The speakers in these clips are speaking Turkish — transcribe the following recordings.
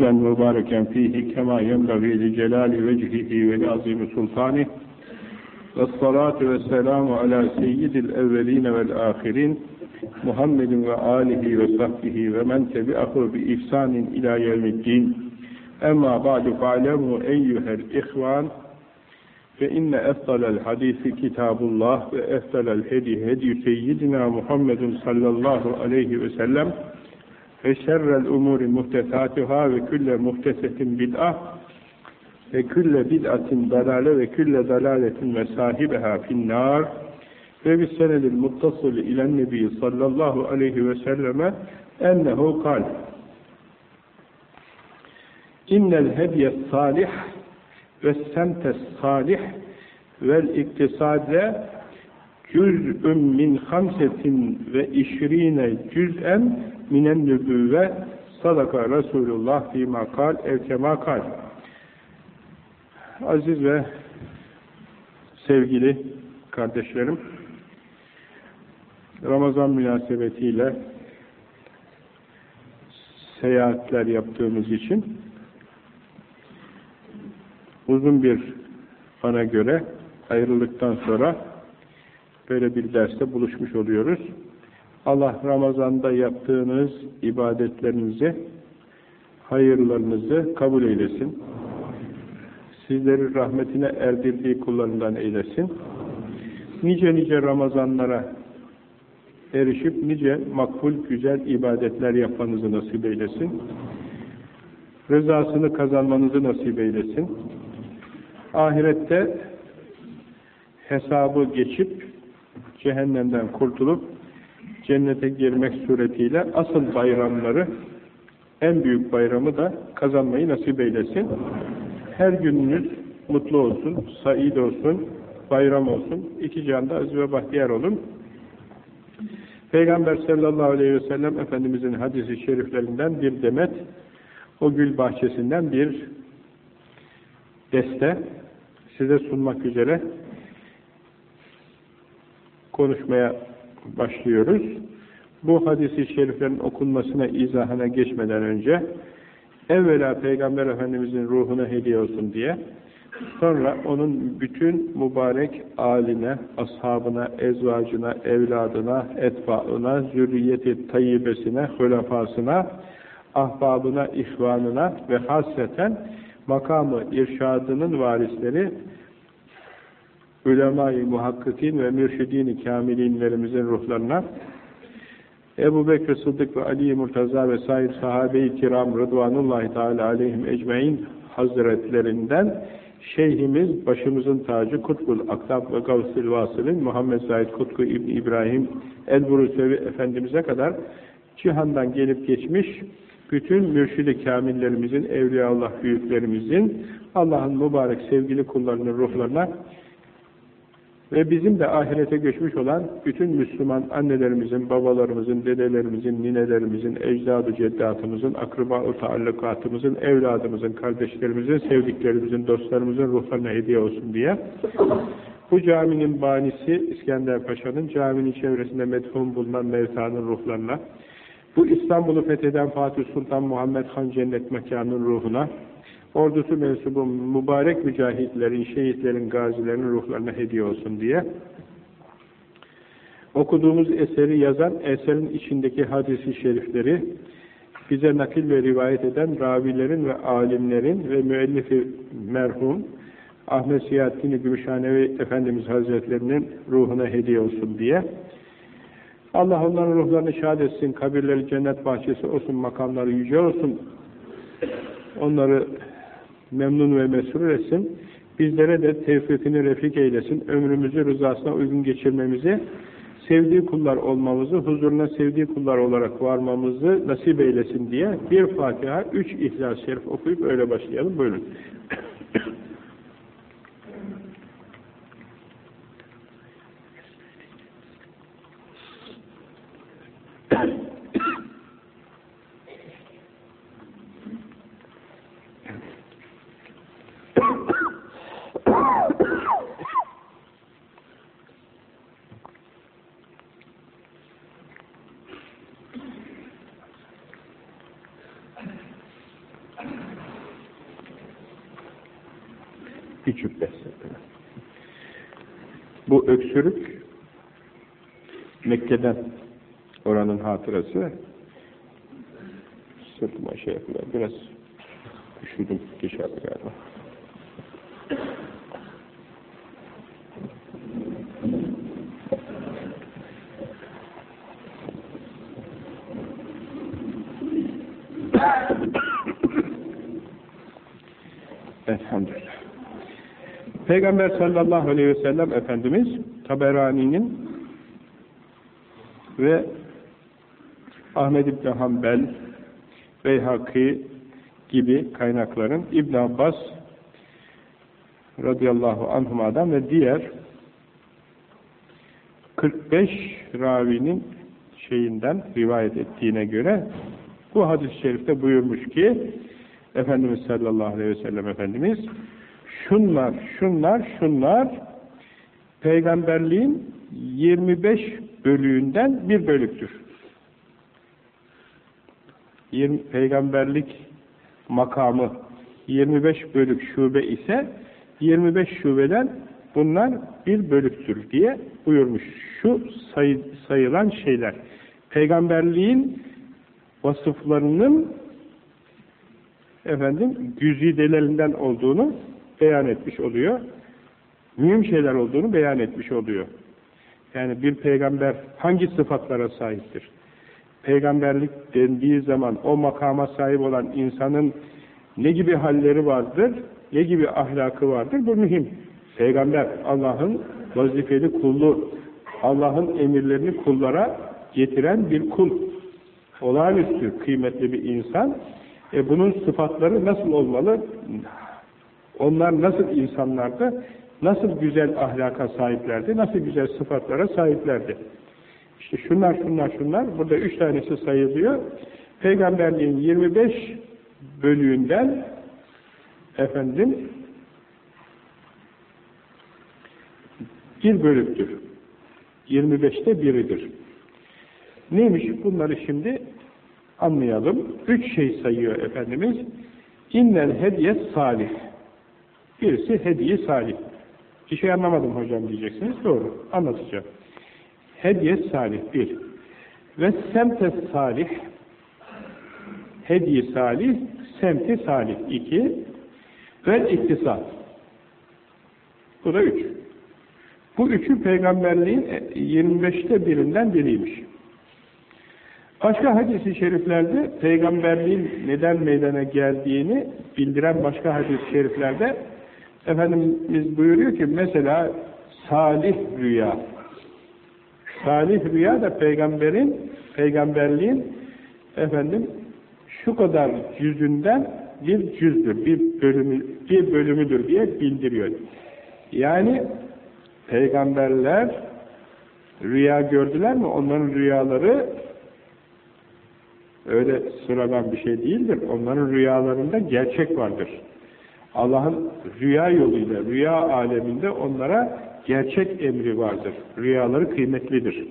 طيبا مباركا فيه كما ينبغي لجلال وجهه ولعظيم سلطانه والصلاة والسلام على سيد الأولين والآخرين محمد وآله وصحبه ومن تبعه بإحسان إلى يوم الدين أما بعد فاعلموا أيها الإخوان فإن أفضل الحديث كتاب الله وأفضل الهدي هدي سيدنا محمد صلى الله عليه وسلم ve şerrel umuri muhtesatuhâ ve külle muhtesetin bid'ah. Ve külle bid'atin dalale ve külle dalaletin ve sahibeha finnâr. Ve bis senedil muttasıl ilen nebi sallallahu aleyhi ve selleme ennehu kal. İnnel hediye salih ve semtes salih vel iktisade cüz'ün min hamsetin ve işrine cüz'en minen nübüvve sadaka Resulullah fîmâ kal evkemâ kal aziz ve sevgili kardeşlerim Ramazan münasebetiyle seyahatler yaptığımız için uzun bir bana göre ayrıldıktan sonra böyle bir derste buluşmuş oluyoruz. Allah Ramazan'da yaptığınız ibadetlerinizi, hayırlarınızı kabul eylesin. Sizleri rahmetine erdirdiği kullarından eylesin. Nice nice Ramazanlara erişip nice makbul güzel ibadetler yapmanızı nasip eylesin. Rızasını kazanmanızı nasip eylesin. Ahirette hesabı geçip cehennemden kurtulup cennete girmek suretiyle asıl bayramları, en büyük bayramı da kazanmayı nasip eylesin. Her gününüz mutlu olsun, said olsun, bayram olsun, iki canda aziz ve bahtiyar olun. Peygamber sallallahu aleyhi ve sellem Efendimizin hadisi şeriflerinden bir demet, o gül bahçesinden bir deste size sunmak üzere konuşmaya başlıyoruz. Bu hadisi şeriflerin okunmasına, izahına geçmeden önce evvela Peygamber Efendimizin ruhuna hediye olsun diye sonra onun bütün mübarek aline, ashabına, ezvacına, evladına, etbaına, zürriyeti tayyibesine, hülefasına, ahbabına, ihvanına ve hasreten makamı irşadının varisleri ulema-i muhakkikin ve mürşidin-i kamilinlerimizin ruhlarına Ebu Bekir Sıddık ve Ali Murtaza ve sair sahabe-i kiram rıdvanullahi teala aleyhim ecmain hazretlerinden şeyhimiz başımızın tacı Kutbul Aktab ve Gavsil Vasıl'in Muhammed Said Kutku İbn İbrahim El-Burusevi Efendimiz'e kadar cihandan gelip geçmiş bütün mürşid-i kamillerimizin, evliyaullah büyüklerimizin Allah'ın mübarek sevgili kullarının ruhlarına ve bizim de ahirete göçmüş olan bütün Müslüman annelerimizin, babalarımızın, dedelerimizin, ninelerimizin, ecdadı ceddatımızın, akraba-ı taallukatımızın, evladımızın, kardeşlerimizin, sevdiklerimizin, dostlarımızın ruhlarına hediye olsun diye bu caminin banisi İskender Paşa'nın caminin çevresinde medfun bulunan mevtanın ruhlarına, bu İstanbul'u fetheden Fatih Sultan Muhammed Han Cennet Mekanı'nın ruhuna, ordusu mensubu mübarek mücahitlerin, şehitlerin, gazilerin ruhlarına hediye olsun diye. Okuduğumuz eseri yazan, eserin içindeki hadisi şerifleri bize nakil ve rivayet eden ravilerin ve alimlerin ve müellifi merhum Ahmet Siyahattin Gümüşhanevi Efendimiz Hazretlerinin ruhuna hediye olsun diye. Allah onların ruhlarını şad etsin, kabirleri cennet bahçesi olsun, makamları yüce olsun, onları memnun ve mesrur etsin. Bizlere de tevfikini refik eylesin. Ömrümüzü rızasına uygun geçirmemizi, sevdiği kullar olmamızı, huzuruna sevdiği kullar olarak varmamızı nasip eylesin diye bir Fatiha, üç İhlas-ı Şerif okuyup öyle başlayalım. Buyurun. Öksürük Mekke'den oranın hatırası sırtıma şey yapıyor. Biraz üşüdüm dışarıda galiba. Elhamdülillah. Peygamber sallallahu aleyhi ve sellem Efendimiz Taberani'nin ve Ahmed İbni Hanbel, Beyhaki gibi kaynakların İbn Abbas radıyallahu anhuma'dan ve diğer 45 ravinin şeyinden rivayet ettiğine göre bu hadis-i şerifte buyurmuş ki Efendimiz sallallahu aleyhi ve sellem Efendimiz şunlar, şunlar, şunlar peygamberliğin 25 bölüğünden bir bölüktür. 20, peygamberlik makamı 25 bölük şube ise 25 şubeden bunlar bir bölüktür diye buyurmuş. Şu sayı, sayılan şeyler peygamberliğin vasıflarının efendim güzidelerinden olduğunu beyan etmiş oluyor. Mühim şeyler olduğunu beyan etmiş oluyor. Yani bir peygamber hangi sıfatlara sahiptir? Peygamberlik dendiği zaman o makama sahip olan insanın ne gibi halleri vardır, ne gibi ahlakı vardır bu mühim. Peygamber Allah'ın vazifeli kullu, Allah'ın emirlerini kullara getiren bir kul. Olağanüstü kıymetli bir insan. E bunun sıfatları nasıl olmalı? Onlar nasıl insanlardı? Nasıl güzel ahlaka sahiplerdi? Nasıl güzel sıfatlara sahiplerdi? İşte şunlar, şunlar, şunlar. Burada üç tanesi sayılıyor. Peygamberliğin 25 bölüğünden efendim bir bölüktür. 25'te biridir. Neymiş bunları şimdi anlayalım. Üç şey sayıyor Efendimiz. İnnel hediyet salih. Birisi hediye salih. Bir şey anlamadım hocam diyeceksiniz. Doğru. Anlatacağım. Hediye salih bir. Ve semte salih hediye salih semti salih iki ve iktisat. Bu da üç. Bu üçü peygamberliğin 25'te birinden biriymiş. Başka hadis-i şeriflerde peygamberliğin neden meydana geldiğini bildiren başka hadis-i şeriflerde Efendimiz buyuruyor ki mesela salih rüya salih rüya da peygamberin peygamberliğin efendim şu kadar yüzünden bir cüzdür, bir bölümü, bir bölümüdür diye bildiriyor. Yani peygamberler rüya gördüler mi? Onların rüyaları öyle sıradan bir şey değildir. Onların rüyalarında gerçek vardır. Allah'ın rüya yoluyla, rüya aleminde onlara gerçek emri vardır. Rüyaları kıymetlidir.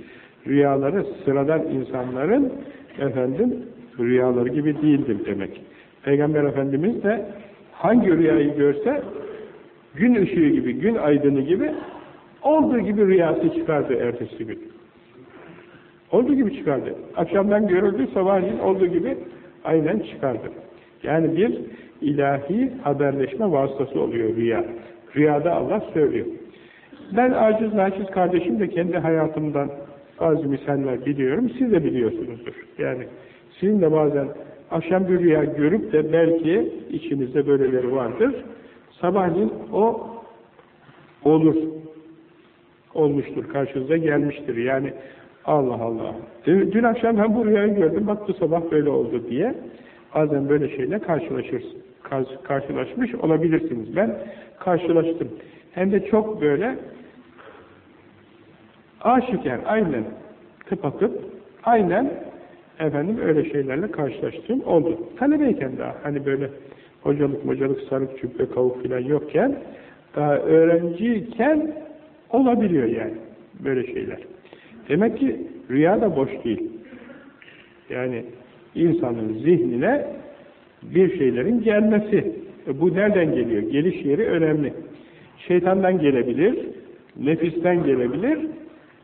Rüyaları sıradan insanların efendim rüyaları gibi değildir demek. Peygamber Efendimiz de hangi rüyayı görse gün ışığı gibi, gün aydını gibi olduğu gibi rüyası çıkardı ertesi gün. Olduğu gibi çıkardı. Akşamdan görüldü, sabahleyin olduğu gibi aynen çıkardı. Yani bir ilahi haberleşme vasıtası oluyor rüya. Rüyada Allah söylüyor. Ben aciz naçiz kardeşim de kendi hayatımdan bazı misaller biliyorum. Siz de biliyorsunuzdur. Yani sizin de bazen akşam bir rüya görüp de belki içinizde böyleleri vardır. Sabahleyin o olur. Olmuştur. Karşınıza gelmiştir. Yani Allah Allah. Dün, akşam ben bu rüyayı gördüm. Bak bu sabah böyle oldu diye. Bazen böyle şeyle karşılaşırsın. Karşılaşmış olabilirsiniz. Ben karşılaştım. Hem de çok böyle aşikar, aynen tıpatıp, aynen efendim öyle şeylerle karşılaştığım oldu. Talebeyken daha hani böyle hocalık mocalık sarık cübbe kavuk filan yokken daha öğrenciyken olabiliyor yani böyle şeyler. Demek ki rüya da boş değil. Yani insanın zihnine bir şeylerin gelmesi E bu nereden geliyor? Geliş yeri önemli. Şeytandan gelebilir, nefisten gelebilir,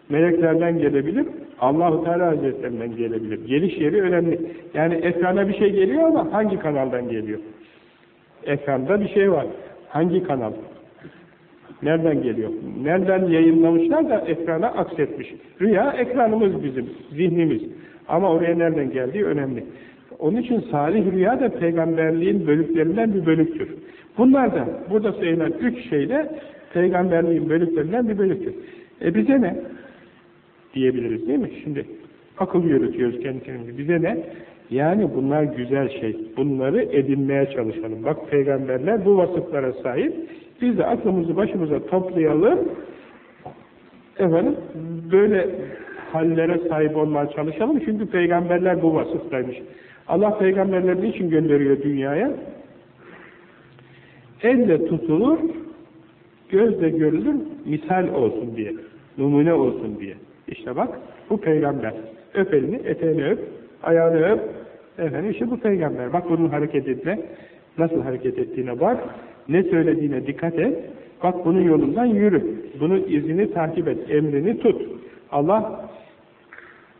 meleklerden gelebilir, Allahu Teala Hazretlerinden gelebilir. Geliş yeri önemli. Yani ekrana bir şey geliyor ama hangi kanaldan geliyor? Ekranda bir şey var. Hangi kanal? Nereden geliyor? Nereden yayınlamışlar da ekrana aksetmiş. Rüya ekranımız bizim, zihnimiz. Ama oraya nereden geldiği önemli. Onun için salih rüya da peygamberliğin bölüklerinden bir bölüktür. Bunlar da burada sayılan üç şey de peygamberliğin bölüklerinden bir bölüktür. E bize ne? Diyebiliriz değil mi? Şimdi akıl yürütüyoruz kendi kendimize. Bize ne? Yani bunlar güzel şey. Bunları edinmeye çalışalım. Bak peygamberler bu vasıflara sahip. Biz de aklımızı başımıza toplayalım. Efendim böyle hallere sahip olmaya çalışalım. Çünkü peygamberler bu vasıftaymış. Allah peygamberlerini için gönderiyor dünyaya? Elle tutulur, gözle görülür, misal olsun diye, numune olsun diye. İşte bak, bu peygamber. Öp elini, eteğini öp, ayağını öp. Efendim işte bu peygamber. Bak bunun hareket etme, nasıl hareket ettiğine bak, ne söylediğine dikkat et. Bak bunun yolundan yürü. Bunun izini takip et, emrini tut. Allah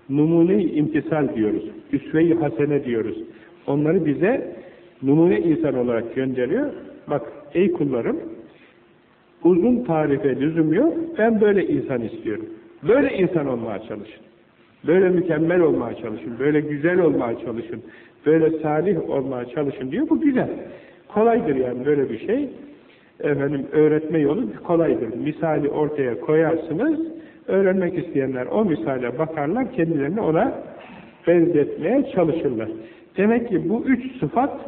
numune-i imtisal diyoruz. Üsve-i hasene diyoruz. Onları bize numune insan olarak gönderiyor. Bak ey kullarım uzun tarife lüzum yok. Ben böyle insan istiyorum. Böyle insan olmaya çalışın. Böyle mükemmel olmaya çalışın. Böyle güzel olmaya çalışın. Böyle salih olmaya çalışın diyor. Bu güzel. Kolaydır yani böyle bir şey. Efendim öğretme yolu kolaydır. Misali ortaya koyarsınız Öğrenmek isteyenler o misale bakarlar, kendilerini ona benzetmeye çalışırlar. Demek ki bu üç sıfat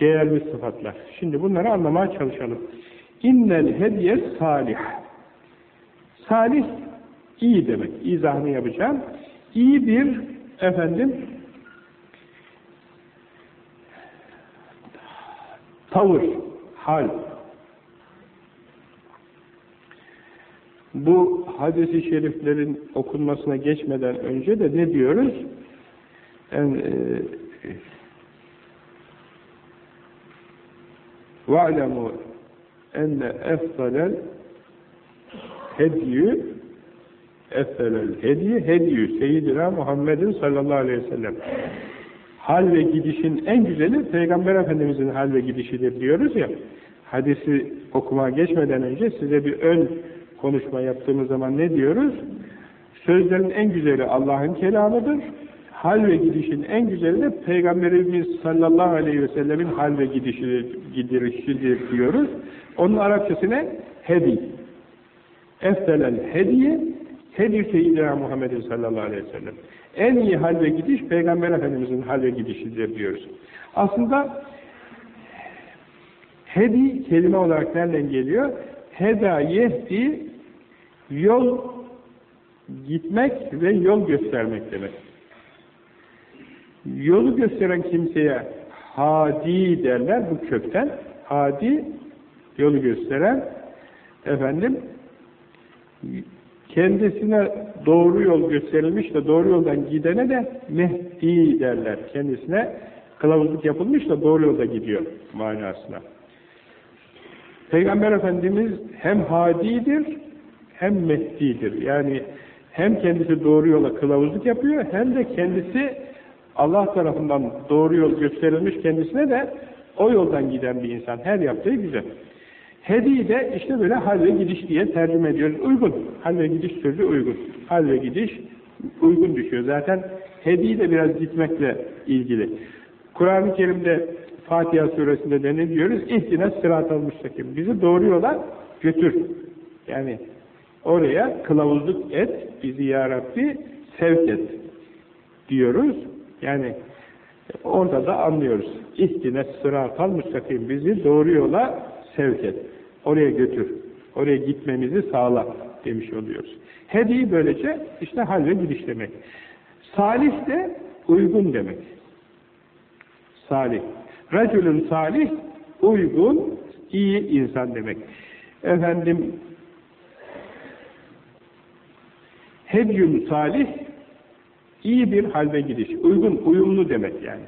değerli sıfatlar. Şimdi bunları anlamaya çalışalım. İnnel hediye salih. Salih iyi demek. İzahını yapacağım. İyi bir efendim tavır, hal, bu hadis-i şeriflerin okunmasına geçmeden önce de ne diyoruz? Yani, e, وَعْلَمُوا enne eftalel hediyü eftalel hediye hediyü seyyidina Muhammedin sallallahu aleyhi ve sellem hal ve gidişin en güzeli Peygamber Efendimizin hal ve gidişidir diyoruz ya hadisi okumaya geçmeden önce size bir ön konuşma yaptığımız zaman ne diyoruz? Sözlerin en güzeli Allah'ın kelamıdır. Hal ve gidişin en güzeli de Peygamberimiz sallallahu aleyhi ve sellemin hal ve gidişi, gidirişidir diyoruz. Onun Arapçası ne? Hedi. Eftelel hediye hedi seyyidina Muhammedin sallallahu aleyhi ve sellem. En iyi hal ve gidiş Peygamber Efendimizin hal ve gidişidir diyoruz. Aslında hedi kelime olarak nereden geliyor? Heda yehdi yol gitmek ve yol göstermek demek. Yolu gösteren kimseye hadi derler bu kökten. Hadi yolu gösteren efendim kendisine doğru yol gösterilmiş de doğru yoldan gidene de Mehdi derler. Kendisine kılavuzluk yapılmış da doğru yolda gidiyor manasına. Peygamber Efendimiz hem hadidir hem mehdidir. Yani hem kendisi doğru yola kılavuzluk yapıyor hem de kendisi Allah tarafından doğru yol gösterilmiş kendisine de o yoldan giden bir insan. Her yaptığı güzel. Hedi de işte böyle hal ve gidiş diye tercüme ediyoruz. Uygun. Hal ve gidiş sözü uygun. Hal ve gidiş uygun düşüyor. Zaten hedi de biraz gitmekle ilgili. Kur'an-ı Kerim'de Fatiha suresinde de ne diyoruz? İhtine sıratal müstakim. Bizi doğru yola götür. Yani oraya kılavuzluk et, bizi ya Rabbi sevk et diyoruz. Yani orada da anlıyoruz. İhtine sıratal müstakim. Bizi doğru yola sevk et. Oraya götür. Oraya gitmemizi sağla demiş oluyoruz. Hedi böylece işte hal ve gidiş demek. Salih de uygun demek. Salih. Racülün salih, uygun, iyi insan demek. Efendim, hedyün salih, iyi bir halde gidiş. Uygun, uyumlu demek yani.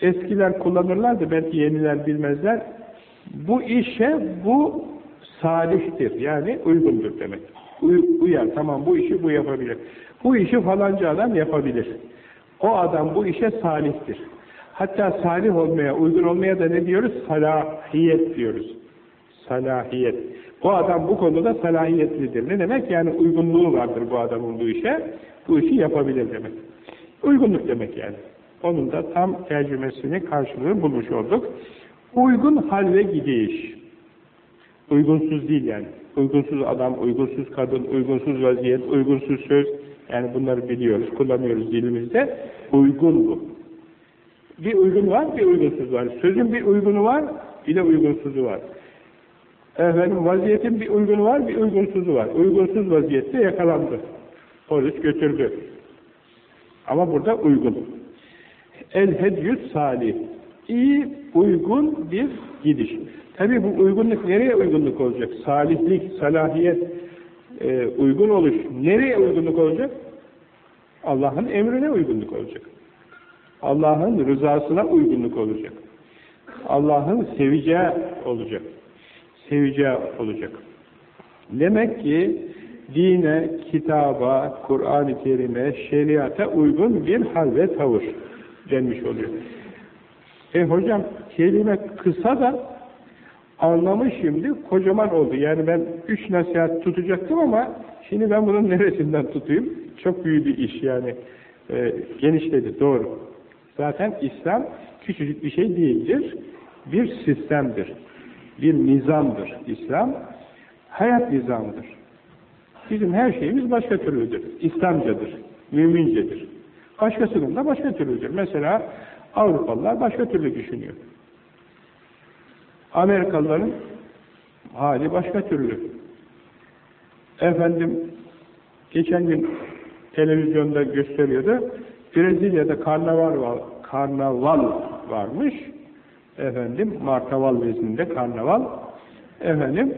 Eskiler kullanırlardı, belki yeniler bilmezler. Bu işe bu salihtir, yani uygundur demek. Uy, uyar, tamam bu işi bu yapabilir. Bu işi falanca adam yapabilir. O adam bu işe salihtir. Hatta salih olmaya, uygun olmaya da ne diyoruz? Salahiyet diyoruz. Salahiyet. Bu adam bu konuda salahiyetlidir. Ne demek? Yani uygunluğu vardır bu adamın bu işe. Bu işi yapabilir demek. Uygunluk demek yani. Onun da tam tercümesini karşılığı bulmuş olduk. Uygun hal ve gidiş. Uygunsuz değil yani. Uygunsuz adam, uygunsuz kadın, uygunsuz vaziyet, uygunsuz söz. Yani bunları biliyoruz, kullanıyoruz dilimizde. Uygun bu. Bir uygun var, bir uygunsuz var. Sözün bir uygunu var, bir de uygunsuzu var. Efendim vaziyetin bir uygunu var, bir uygunsuzu var. Uygunsuz vaziyette yakalandı. Polis götürdü. Ama burada uygun. El hedyüs salih. İyi, uygun bir gidiş. Tabi bu uygunluk nereye uygunluk olacak? Salihlik, salahiyet, e, uygun oluş. Nereye uygunluk olacak? Allah'ın emrine uygunluk olacak. Allah'ın rızasına uygunluk olacak. Allah'ın seveceği olacak. Seveceği olacak. Demek ki dine, kitaba, Kur'an-ı Kerim'e, şeriata uygun bir hal ve tavır denmiş oluyor. E hocam kelime kısa da anlamı şimdi kocaman oldu. Yani ben üç nasihat tutacaktım ama şimdi ben bunun neresinden tutayım? Çok büyük bir iş yani. E, genişledi, doğru. Zaten İslam küçücük bir şey değildir. Bir sistemdir. Bir nizamdır İslam. Hayat nizamıdır. Bizim her şeyimiz başka türlüdür. İslamcadır, mümincedir. Başkasının da başka türlüdür. Mesela Avrupalılar başka türlü düşünüyor. Amerikalıların hali başka türlü. Efendim, geçen gün televizyonda gösteriyordu. Brezilya'da karnaval karnaval varmış. Efendim, martaval vezninde karnaval. Efendim,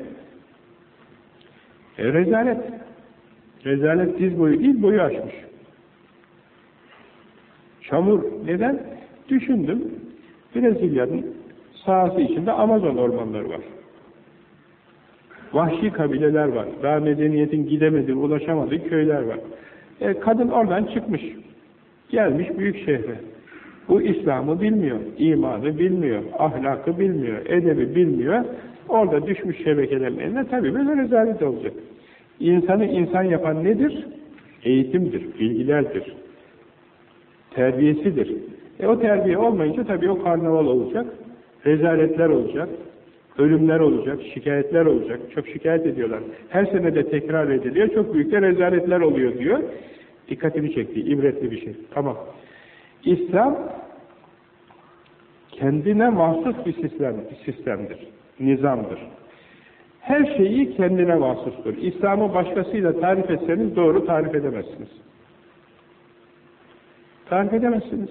e, rezalet. Rezalet diz boyu değil, boyu açmış. Çamur. Neden? Düşündüm. Brezilya'nın sahası içinde Amazon ormanları var. Vahşi kabileler var. Daha medeniyetin gidemediği, ulaşamadığı köyler var. E, kadın oradan çıkmış. Gelmiş büyük şehre. Bu İslam'ı bilmiyor, imanı bilmiyor, ahlakı bilmiyor, edebi bilmiyor. Orada düşmüş şebekelerin eline tabii böyle rezalet olacak. İnsanı insan yapan nedir? Eğitimdir, bilgilerdir, terbiyesidir. E o terbiye olmayınca tabii o karnaval olacak, rezaletler olacak, ölümler olacak, şikayetler olacak. Çok şikayet ediyorlar. Her sene de tekrar ediliyor. Çok büyük de rezaletler oluyor diyor. Dikkatimi çekti. ibretli bir şey. Tamam. İslam kendine mahsus bir sistem, bir sistemdir. Nizamdır. Her şeyi kendine mahsustur. İslam'ı başkasıyla tarif etseniz doğru tarif edemezsiniz. Tarif edemezsiniz.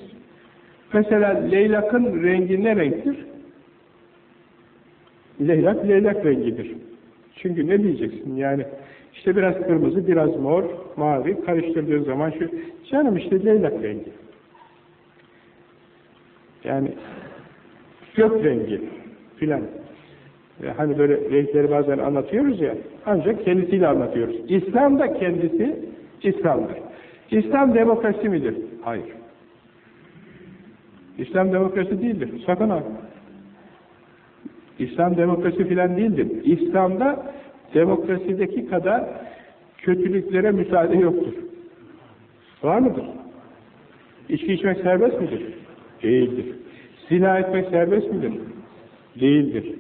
Mesela leylakın rengi ne renktir? Leylak, leylak rengidir. Çünkü ne diyeceksin yani? İşte biraz kırmızı, biraz mor, mavi karıştırdığın zaman şu, canım işte leylak rengi. Yani gök rengi filan. Hani böyle renkleri bazen anlatıyoruz ya, ancak kendisiyle anlatıyoruz. İslam da kendisi İslam'dır. İslam demokrasi midir? Hayır. İslam demokrasi değildir. Sakın ha. İslam demokrasi filan değildir. İslam'da demokrasideki kadar kötülüklere müsaade yoktur. Var mıdır? İçki içmek serbest midir? Değildir. Zina etmek serbest midir? Değildir.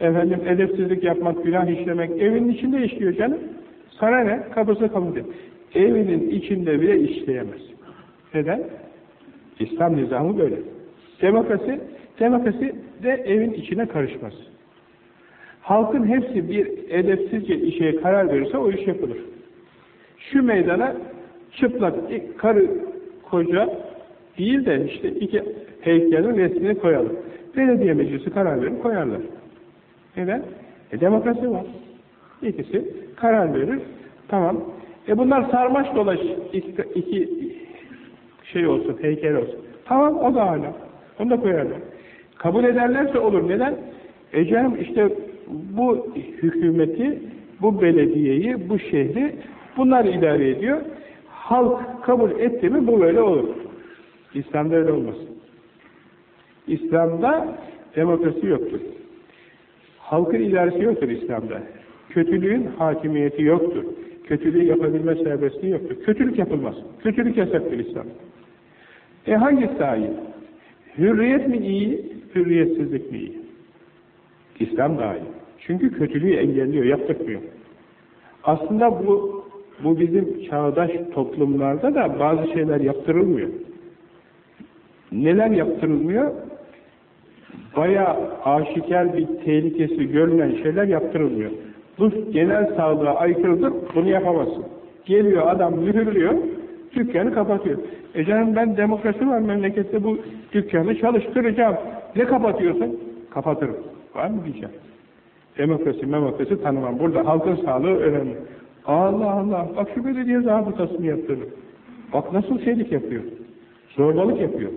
Efendim edepsizlik yapmak, günah işlemek evinin içinde işliyor canım. Sana ne? Kapısı kapalı. Evinin içinde bile işleyemez. Neden? İslam nizamı böyle. Demokrasi, demokrasi de evin içine karışmaz. Halkın hepsi bir edepsizce işe karar verirse o iş yapılır. Şu meydana çıplak karı koca değil de işte iki heykelin resmini koyalım. Belediye meclisi karar verir koyarlar. Neden? E demokrasi var. İkisi karar verir. Tamam. E bunlar sarmaş dolaş iki, şey olsun, heykel olsun. Tamam o da hala. Onu da koyarlar. Kabul ederlerse olur. Neden? E canım işte bu hükümeti, bu belediyeyi, bu şehri bunlar idare ediyor. Halk kabul etti mi bu böyle olur. İslam'da öyle olmaz. İslam'da demokrasi yoktur. Halkın idaresi yoktur İslam'da. Kötülüğün hakimiyeti yoktur. Kötülüğü yapabilme serbestliği yoktur. Kötülük yapılmaz. Kötülük yasaktır İslam. E hangisi daha iyi? Hürriyet mi iyi, hürriyetsizlik mi iyi? İslam daha iyi. Çünkü kötülüğü engelliyor, yaptırmıyor. Aslında bu bu bizim çağdaş toplumlarda da bazı şeyler yaptırılmıyor. Neler yaptırılmıyor? Baya aşikar bir tehlikesi görünen şeyler yaptırılmıyor. Bu genel sağlığa aykırıdır, bunu yapamazsın. Geliyor adam mühürlüyor, dükkanı kapatıyor. E canım ben demokrasi var memlekette bu dükkanı çalıştıracağım. Ne kapatıyorsun? Kapatırım. Var mı diyeceğim. Demokrasi, memokrasi tanımam. Burada halkın sağlığı önemli. Allah Allah, bak şu belediye zabıtasını yaptırır. Bak nasıl şeylik yapıyor. Zorbalık yapıyor.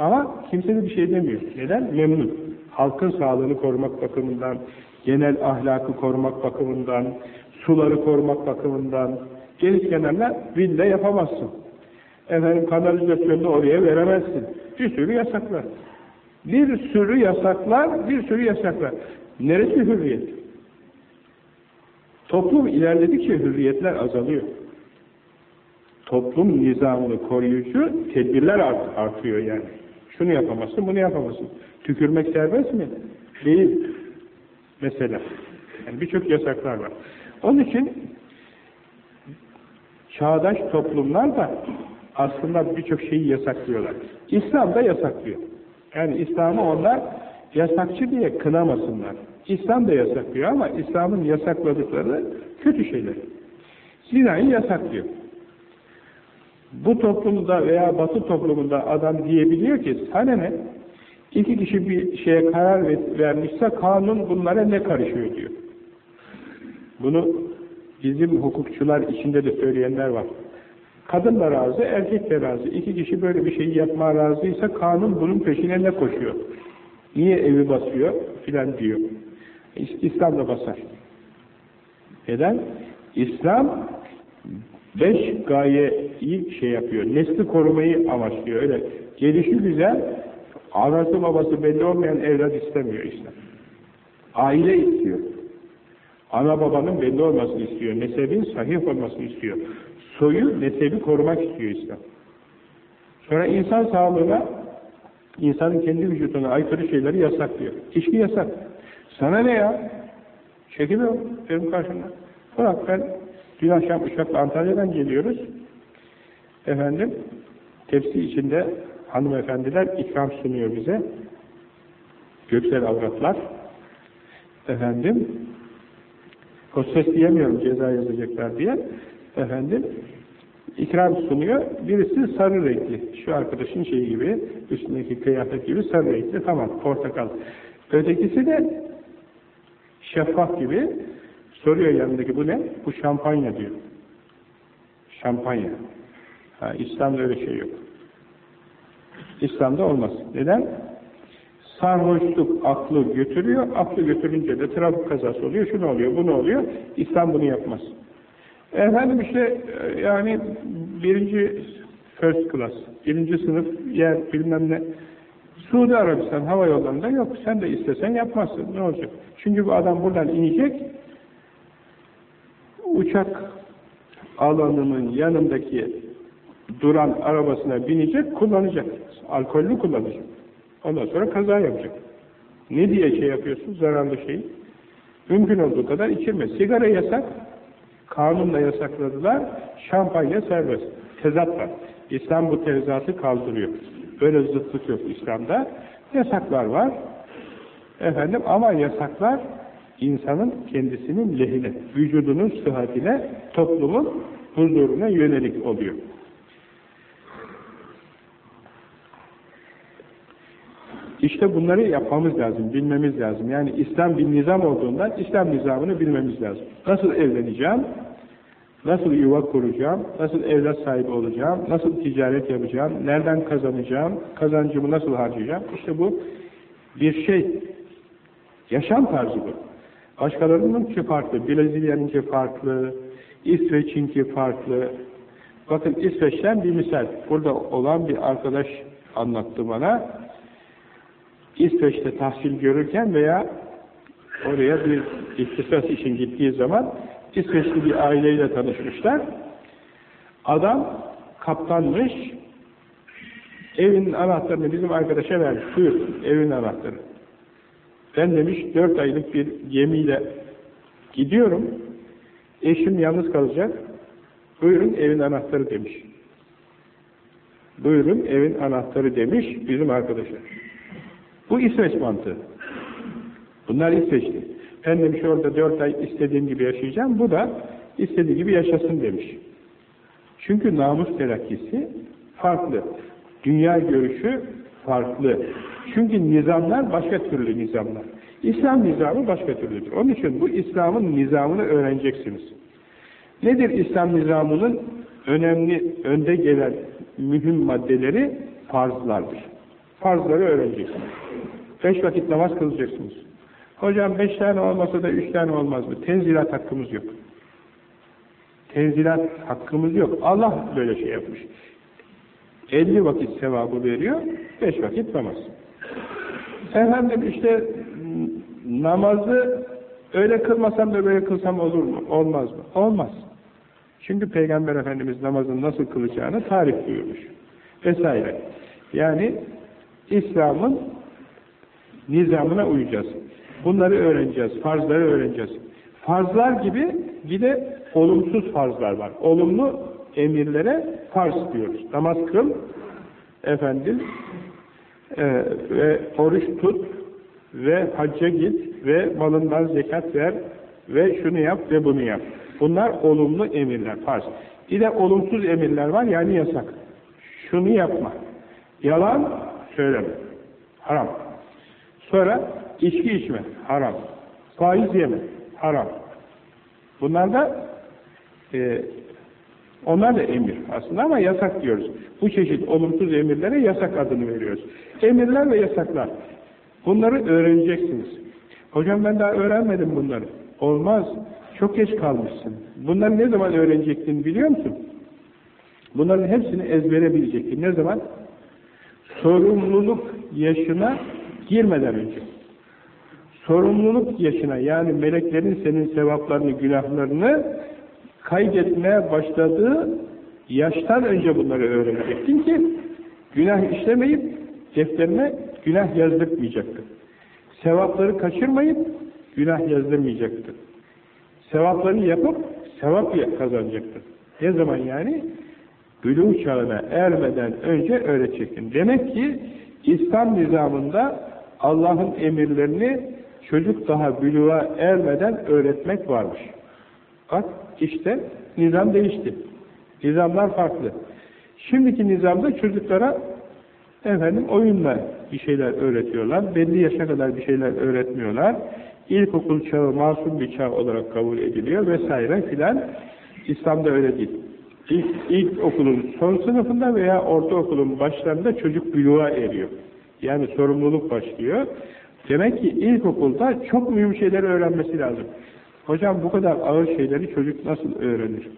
Ama kimse de bir şey demiyor. Neden? Memnun. Halkın sağlığını korumak bakımından, genel ahlakı korumak bakımından, suları korumak bakımından, geniş kenarına villa yapamazsın. Efendim kanalizasyonunu oraya veremezsin. Bir sürü yasaklar. Bir sürü yasaklar, bir sürü yasaklar. Neresi hürriyet? Toplum ilerledikçe hürriyetler azalıyor. Toplum nizamını koruyucu tedbirler art artıyor yani. Şunu yapamazsın, bunu yapamazsın. Tükürmek serbest mi? Değil. Mesela. Yani birçok yasaklar var. Onun için çağdaş toplumlar da aslında birçok şeyi yasaklıyorlar. İslam da yasaklıyor. Yani İslam'ı onlar yasakçı diye kınamasınlar. İslam da yasaklıyor ama İslam'ın yasakladıkları kötü şeyler. Zinayı yasaklıyor. Bu toplumda veya batı toplumunda adam diyebiliyor ki sana ne? İki kişi bir şeye karar vermişse kanun bunlara ne karışıyor diyor. Bunu bizim hukukçular içinde de söyleyenler var. Kadın da razı, erkek de razı. İki kişi böyle bir şeyi yapmaya razıysa kanun bunun peşine ne koşuyor? Niye evi basıyor filan diyor. İslam da basar. Neden? İslam beş gayeyi şey yapıyor. Nesli korumayı amaçlıyor. Öyle gelişi güzel, anası babası belli olmayan evlat istemiyor İslam. Aile istiyor. Ana babanın belli olmasını istiyor. Nesebin sahih olmasını istiyor. Soyu, nesebi korumak istiyor İslam. Sonra insan sağlığına, insanın kendi vücuduna aykırı şeyleri yasaklıyor. İçki yasak. Sana ne ya? Çekiliyor benim karşımda. Bırak ben dün akşam uçakla Antalya'dan geliyoruz. Efendim, tepsi içinde hanımefendiler ikram sunuyor bize. Göksel avratlar. Efendim, hostes diyemiyorum ceza yazacaklar diye. Efendim, ikram sunuyor. Birisi sarı renkli. Şu arkadaşın şeyi gibi, üstündeki kıyafet gibi sarı renkli. Tamam, portakal. Ötekisi de şeffaf gibi soruyor yanındaki bu ne? Bu şampanya diyor. Şampanya. Ha, İslam'da öyle şey yok. İslam'da olmaz. Neden? Sarhoşluk aklı götürüyor, aklı götürünce de trafik kazası oluyor, şu ne oluyor, bu ne oluyor? İslam bunu yapmaz. Efendim işte e, yani birinci first class, birinci sınıf yer bilmem ne. Suudi Arabistan hava yollarında yok. Sen de istesen yapmazsın. Ne olacak? Çünkü bu adam buradan inecek, uçak alanının yanındaki duran arabasına binecek, kullanacak. Alkollü kullanacak. Ondan sonra kaza yapacak. Ne diye şey yapıyorsun? Zararlı şey. Mümkün olduğu kadar içirme. Sigara yasak. Kanunla yasakladılar. Şampanya serbest. Tezat var. İslam bu tezatı kaldırıyor. Böyle zıtlık yok İslam'da. Yasaklar var. Efendim ama yasaklar insanın kendisinin lehine, vücudunun sıhhatine, toplumun huzuruna yönelik oluyor. İşte bunları yapmamız lazım, bilmemiz lazım. Yani İslam bir nizam olduğundan İslam nizamını bilmemiz lazım. Nasıl evleneceğim? Nasıl yuva kuracağım, nasıl evlat sahibi olacağım, nasıl ticaret yapacağım, nereden kazanacağım, kazancımı nasıl harcayacağım. İşte bu bir şey, yaşam tarzı bu. Başkalarınınki farklı, Brezilya'nınki farklı, İsveç'inki farklı. Bakın İsveç'ten bir misal, burada olan bir arkadaş anlattı bana. İsveç'te tahsil görürken veya oraya bir ihtisas için gittiği zaman İsveçli bir aileyle tanışmışlar. Adam kaptanmış, evin anahtarını bizim arkadaşa vermiş. Buyur, evin anahtarı. Ben demiş, dört aylık bir gemiyle gidiyorum, eşim yalnız kalacak, buyurun evin anahtarı demiş. Buyurun evin anahtarı demiş bizim arkadaşa. Bu İsveç mantığı. Bunlar İsveçli. Ben demiş orada dört ay istediğim gibi yaşayacağım, bu da istediği gibi yaşasın demiş. Çünkü namus telakkisi farklı. Dünya görüşü farklı. Çünkü nizamlar başka türlü nizamlar. İslam nizamı başka türlüdür. Onun için bu İslam'ın nizamını öğreneceksiniz. Nedir İslam nizamının önemli, önde gelen mühim maddeleri? Farzlardır. Farzları öğreneceksiniz. Beş vakit namaz kılacaksınız. Hocam beş tane olmasa da üç tane olmaz mı? Tenzilat hakkımız yok. Tenzilat hakkımız yok. Allah böyle şey yapmış. Elli vakit sevabı veriyor, beş vakit namaz. Efendim işte namazı öyle kılmasam da böyle kılsam olur mu? Olmaz mı? Olmaz. Çünkü Peygamber Efendimiz namazın nasıl kılacağını tarif buyurmuş. Vesaire. Yani İslam'ın nizamına uyacağız. Bunları öğreneceğiz, farzları öğreneceğiz. Farzlar gibi bir de olumsuz farzlar var. Olumlu emirlere farz diyoruz. Namaz kıl, efendim, e, ve oruç tut, ve hacca git, ve malından zekat ver, ve şunu yap ve bunu yap. Bunlar olumlu emirler, farz. Bir de olumsuz emirler var, yani yasak. Şunu yapma. Yalan söyleme. Haram. Sonra içki içme. Haram. Faiz yeme. Haram. Bunlar da e, onlar da emir aslında ama yasak diyoruz. Bu çeşit olumsuz emirlere yasak adını veriyoruz. Emirler ve yasaklar. Bunları öğreneceksiniz. Hocam ben daha öğrenmedim bunları. Olmaz. Çok geç kalmışsın. Bunları ne zaman öğrenecektin biliyor musun? Bunların hepsini ezbere bilecektin. Ne zaman? Sorumluluk yaşına girmeden önce. Sorumluluk yaşına yani meleklerin senin sevaplarını, günahlarını kaydetmeye başladığı yaştan önce bunları öğrenecektin ki günah işlemeyip defterine günah yazdırmayacaktın. Sevapları kaçırmayıp günah yazdırmayacaktın. Sevapları yapıp sevap kazanacaktın. Ne zaman yani? Bülü çağına ermeden önce öğretecektin. Demek ki İslam nizamında Allah'ın emirlerini çocuk daha bülüğa ermeden öğretmek varmış. Bak işte nizam değişti. Nizamlar farklı. Şimdiki nizamda çocuklara efendim oyunla bir şeyler öğretiyorlar. Belli yaşa kadar bir şeyler öğretmiyorlar. İlkokul çağı masum bir çağ olarak kabul ediliyor vesaire filan. İslam'da öyle değil. İlk, ilk okulun son sınıfında veya ortaokulun başlarında çocuk buluğa eriyor. Yani sorumluluk başlıyor. Demek ki ilkokulda çok mühim şeyleri öğrenmesi lazım. Hocam bu kadar ağır şeyleri çocuk nasıl öğrenir?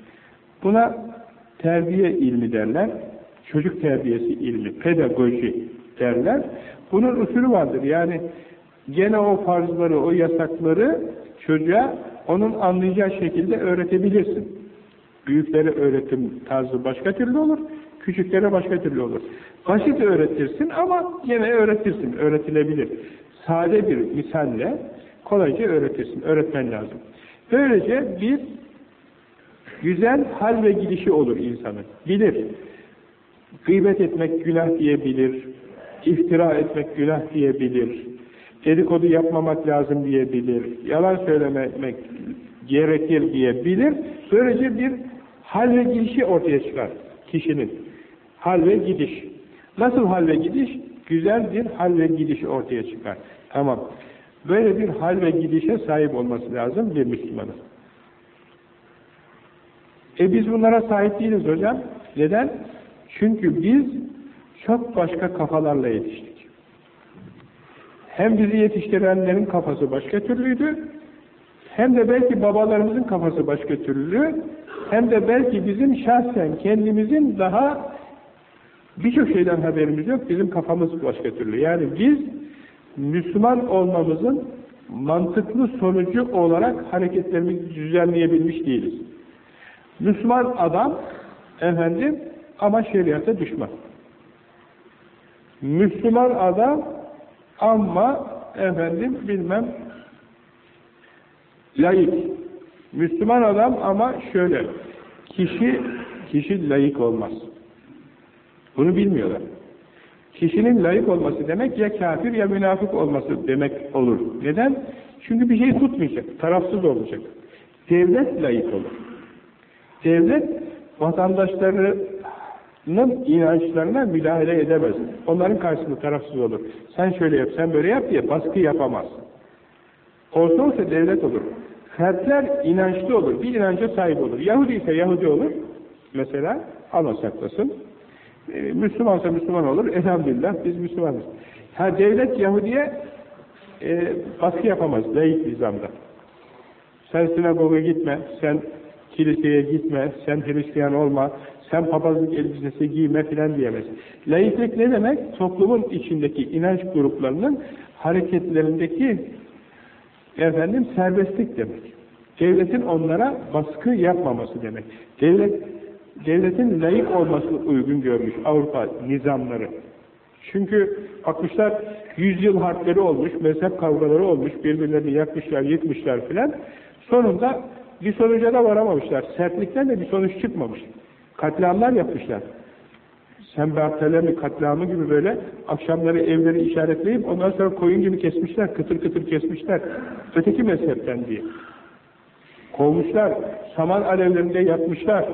Buna terbiye ilmi derler. Çocuk terbiyesi ilmi, pedagoji derler. Bunun usulü vardır. Yani gene o farzları, o yasakları çocuğa onun anlayacağı şekilde öğretebilirsin. Büyüklere öğretim tarzı başka türlü olur, küçüklere başka türlü olur. Basit öğretirsin ama yine öğretirsin, öğretilebilir. Sade bir misalle kolayca öğretirsin, öğretmen lazım. Böylece bir güzel hal ve gidişi olur insanın. Bilir. Gıybet etmek günah diyebilir, iftira etmek günah diyebilir, dedikodu yapmamak lazım diyebilir, yalan söylemek gerekir diyebilir. Böylece bir hal ve gidişi ortaya çıkar kişinin. Hal ve gidiş. Nasıl hal ve gidiş? Güzel bir hal ve gidiş ortaya çıkar. Tamam. Böyle bir hal ve gidişe sahip olması lazım bir Müslümanın. E biz bunlara sahip değiliz hocam. Neden? Çünkü biz çok başka kafalarla yetiştik. Hem bizi yetiştirenlerin kafası başka türlüydü, hem de belki babalarımızın kafası başka türlü, hem de belki bizim şahsen kendimizin daha birçok şeyden haberimiz yok, bizim kafamız başka türlü. Yani biz Müslüman olmamızın mantıklı sonucu olarak hareketlerimizi düzenleyebilmiş değiliz. Müslüman adam efendim ama şeriata düşman. Müslüman adam ama efendim bilmem layık. Müslüman adam ama şöyle kişi kişi layık olmaz. Bunu bilmiyorlar. Kişinin layık olması demek ya kafir ya münafık olması demek olur. Neden? Çünkü bir şey tutmayacak, tarafsız olacak. Devlet layık olur. Devlet vatandaşlarının inançlarına müdahale edemez. Onların karşısında tarafsız olur. Sen şöyle yap, sen böyle yap diye baskı yapamaz. Olsa olsa devlet olur. Fertler inançlı olur, bir inanca sahip olur. Yahudi ise Yahudi olur. Mesela Allah saklasın. Ee, Müslümansa Müslüman olur. Elhamdülillah biz Müslümanız. Ha devlet Yahudi'ye e, baskı yapamaz layık nizamda. Sen sinagoga gitme, sen kiliseye gitme, sen Hristiyan olma, sen papazlık elbisesi giyme filan diyemez. Layıklık ne demek? Toplumun içindeki inanç gruplarının hareketlerindeki efendim serbestlik demek. Devletin onlara baskı yapmaması demek. Devlet devletin layık olmasını uygun görmüş Avrupa nizamları. Çünkü bakmışlar yüzyıl harpleri olmuş, mezhep kavgaları olmuş, birbirlerini yakmışlar, yıkmışlar filan. Sonunda bir sonuca da varamamışlar. Sertlikten de bir sonuç çıkmamış. Katliamlar yapmışlar. Sen Bartolome katliamı gibi böyle akşamları evleri işaretleyip ondan sonra koyun gibi kesmişler, kıtır kıtır kesmişler. Öteki mezhepten diye. Kovmuşlar, saman alevlerinde yapmışlar.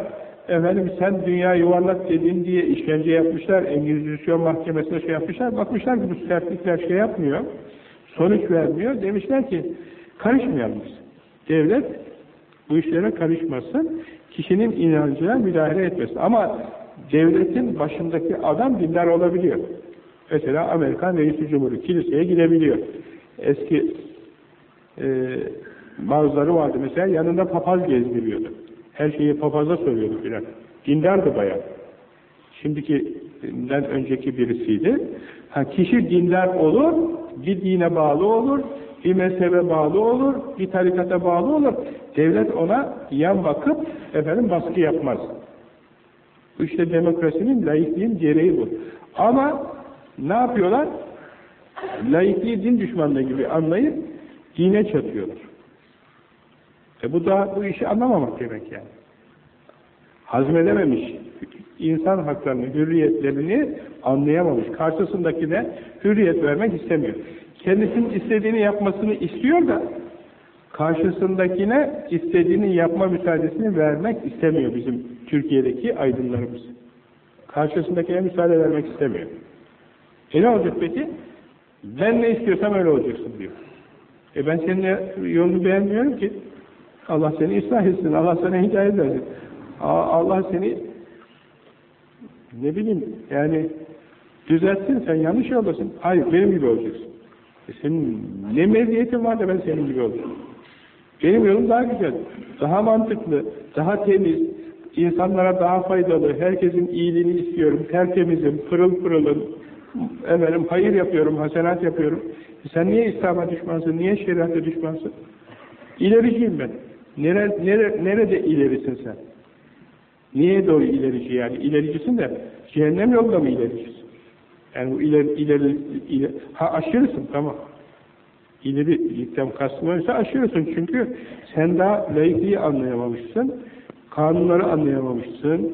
Efendim sen dünya yuvarlak dedin diye işkence yapmışlar, Engizisyon mahkemesine şey yapmışlar. Bakmışlar ki bu sertlikler şey yapmıyor, sonuç vermiyor. Demişler ki karışmayalım biz. Devlet bu işlere karışmasın, kişinin inancına müdahale etmesin. Ama devletin başındaki adam dindar olabiliyor. Mesela Amerikan Reisi Cumhur'u kiliseye gidebiliyor. Eski e, bazıları vardı mesela yanında papaz gezdiriyordu. Her şeyi papaza soruyordu filan. Dindardı bayağı. Şimdikinden önceki birisiydi. Ha, kişi dindar olur, bir dine bağlı olur, bir mezhebe bağlı olur, bir tarikata bağlı olur. Devlet ona yan bakıp efendim baskı yapmaz. İşte demokrasinin, laikliğin gereği bu. Ama ne yapıyorlar? Laikliği din düşmanlığı gibi anlayıp dine çatıyorlar. E bu da bu işi anlamamak demek yani. Hazmedememiş. insan haklarını, hürriyetlerini anlayamamış. Karşısındakine hürriyet vermek istemiyor. Kendisinin istediğini yapmasını istiyor da karşısındakine istediğini yapma müsaadesini vermek istemiyor bizim Türkiye'deki aydınlarımız. Karşısındakine müsaade vermek istemiyor. E ne olacak peki? Ben ne istiyorsam öyle olacaksın diyor. E ben senin yolunu beğenmiyorum ki. Allah seni ıslah etsin, Allah sana hidayet versin. Allah seni ne bileyim yani düzeltsin, sen yanlış yoldasın. Hayır, benim gibi olacaksın. E senin ne meziyetin var da ben senin gibi olacağım. Benim yolum daha güzel, daha mantıklı, daha temiz, insanlara daha faydalı, herkesin iyiliğini istiyorum, tertemizim, pırıl pırılım, efendim, hayır yapıyorum, hasenat yapıyorum. E sen niye İslam'a düşmansın, niye şeriata düşmansın? İlericiyim ben. Nere, nere, nerede ilerisin sen? Niye doğru ilerici yani? İlericisin de cehennem yolda mı ilericisin? Yani bu ileri, ileri, ileri ha aşırısın tamam. İlerilikten kastım oysa aşırısın çünkü sen daha laikliği anlayamamışsın, kanunları anlayamamışsın,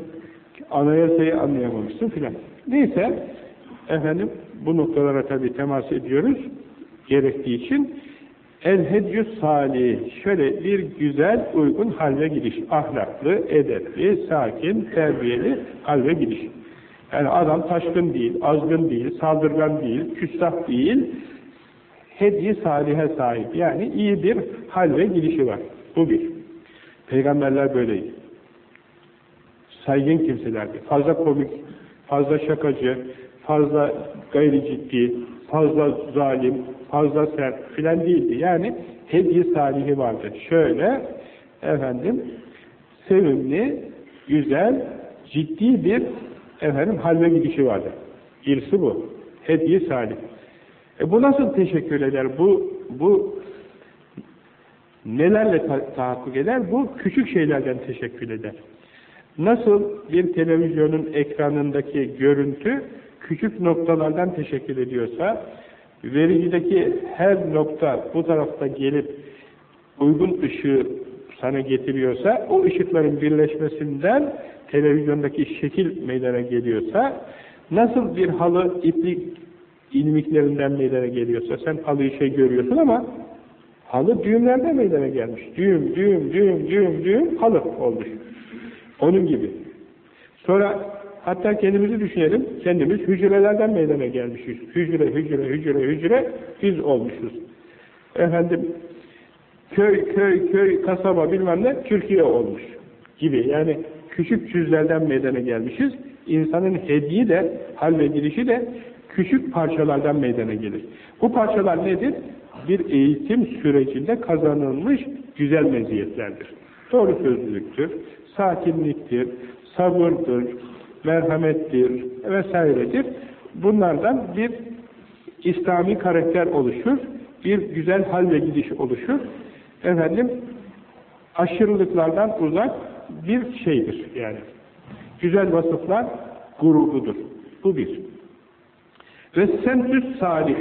anayasayı anlayamamışsın filan. Neyse, efendim bu noktalara tabi temas ediyoruz gerektiği için El-Hedyü Salih, şöyle bir güzel, uygun halve gidiş, ahlaklı, edepli, sakin, terbiyeli halve gidiş. Yani adam taşkın değil, azgın değil, saldırgan değil, küstah değil, hediye salihe sahip. Yani iyi bir hal ve gidişi var. Bu bir. Peygamberler böyleydi. saygın kimselerdi. Fazla komik, fazla şakacı, fazla gayri ciddi, fazla zalim, sert filan değildi. Yani hediye salihi vardı. Şöyle efendim sevimli, güzel, ciddi bir efendim hal ve gidişi vardı. Birisi bu. Hediye salih. E bu nasıl teşekkür eder? Bu bu nelerle ta tahakkuk eder? Bu küçük şeylerden teşekkür eder. Nasıl bir televizyonun ekranındaki görüntü küçük noktalardan teşekkür ediyorsa, vericideki her nokta bu tarafta gelip uygun ışığı sana getiriyorsa, o ışıkların birleşmesinden televizyondaki şekil meydana geliyorsa, nasıl bir halı iplik ilmiklerinden meydana geliyorsa, sen halıyı şey görüyorsun ama halı düğümlerden meydana gelmiş. Düğüm, düğüm, düğüm, düğüm, düğüm halı olmuş. Onun gibi. Sonra hatta kendimizi düşünelim, kendimiz hücrelerden meydana gelmişiz. Hücre, hücre, hücre, hücre biz olmuşuz. Efendim, köy, köy, köy, kasaba bilmem ne Türkiye olmuş gibi. Yani küçük cüzlerden meydana gelmişiz. İnsanın hediye de, halledilişi de küçük parçalardan meydana gelir. Bu parçalar nedir? Bir eğitim sürecinde kazanılmış güzel meziyetlerdir. Doğru sözlülüktür, sakinliktir, sabırdır, merhamettir vesairedir. Bunlardan bir İslami karakter oluşur, bir güzel hal ve gidiş oluşur. Efendim, aşırılıklardan uzak bir şeydir yani. Güzel vasıflar grubudur. Bu bir. Ve semtüs salih.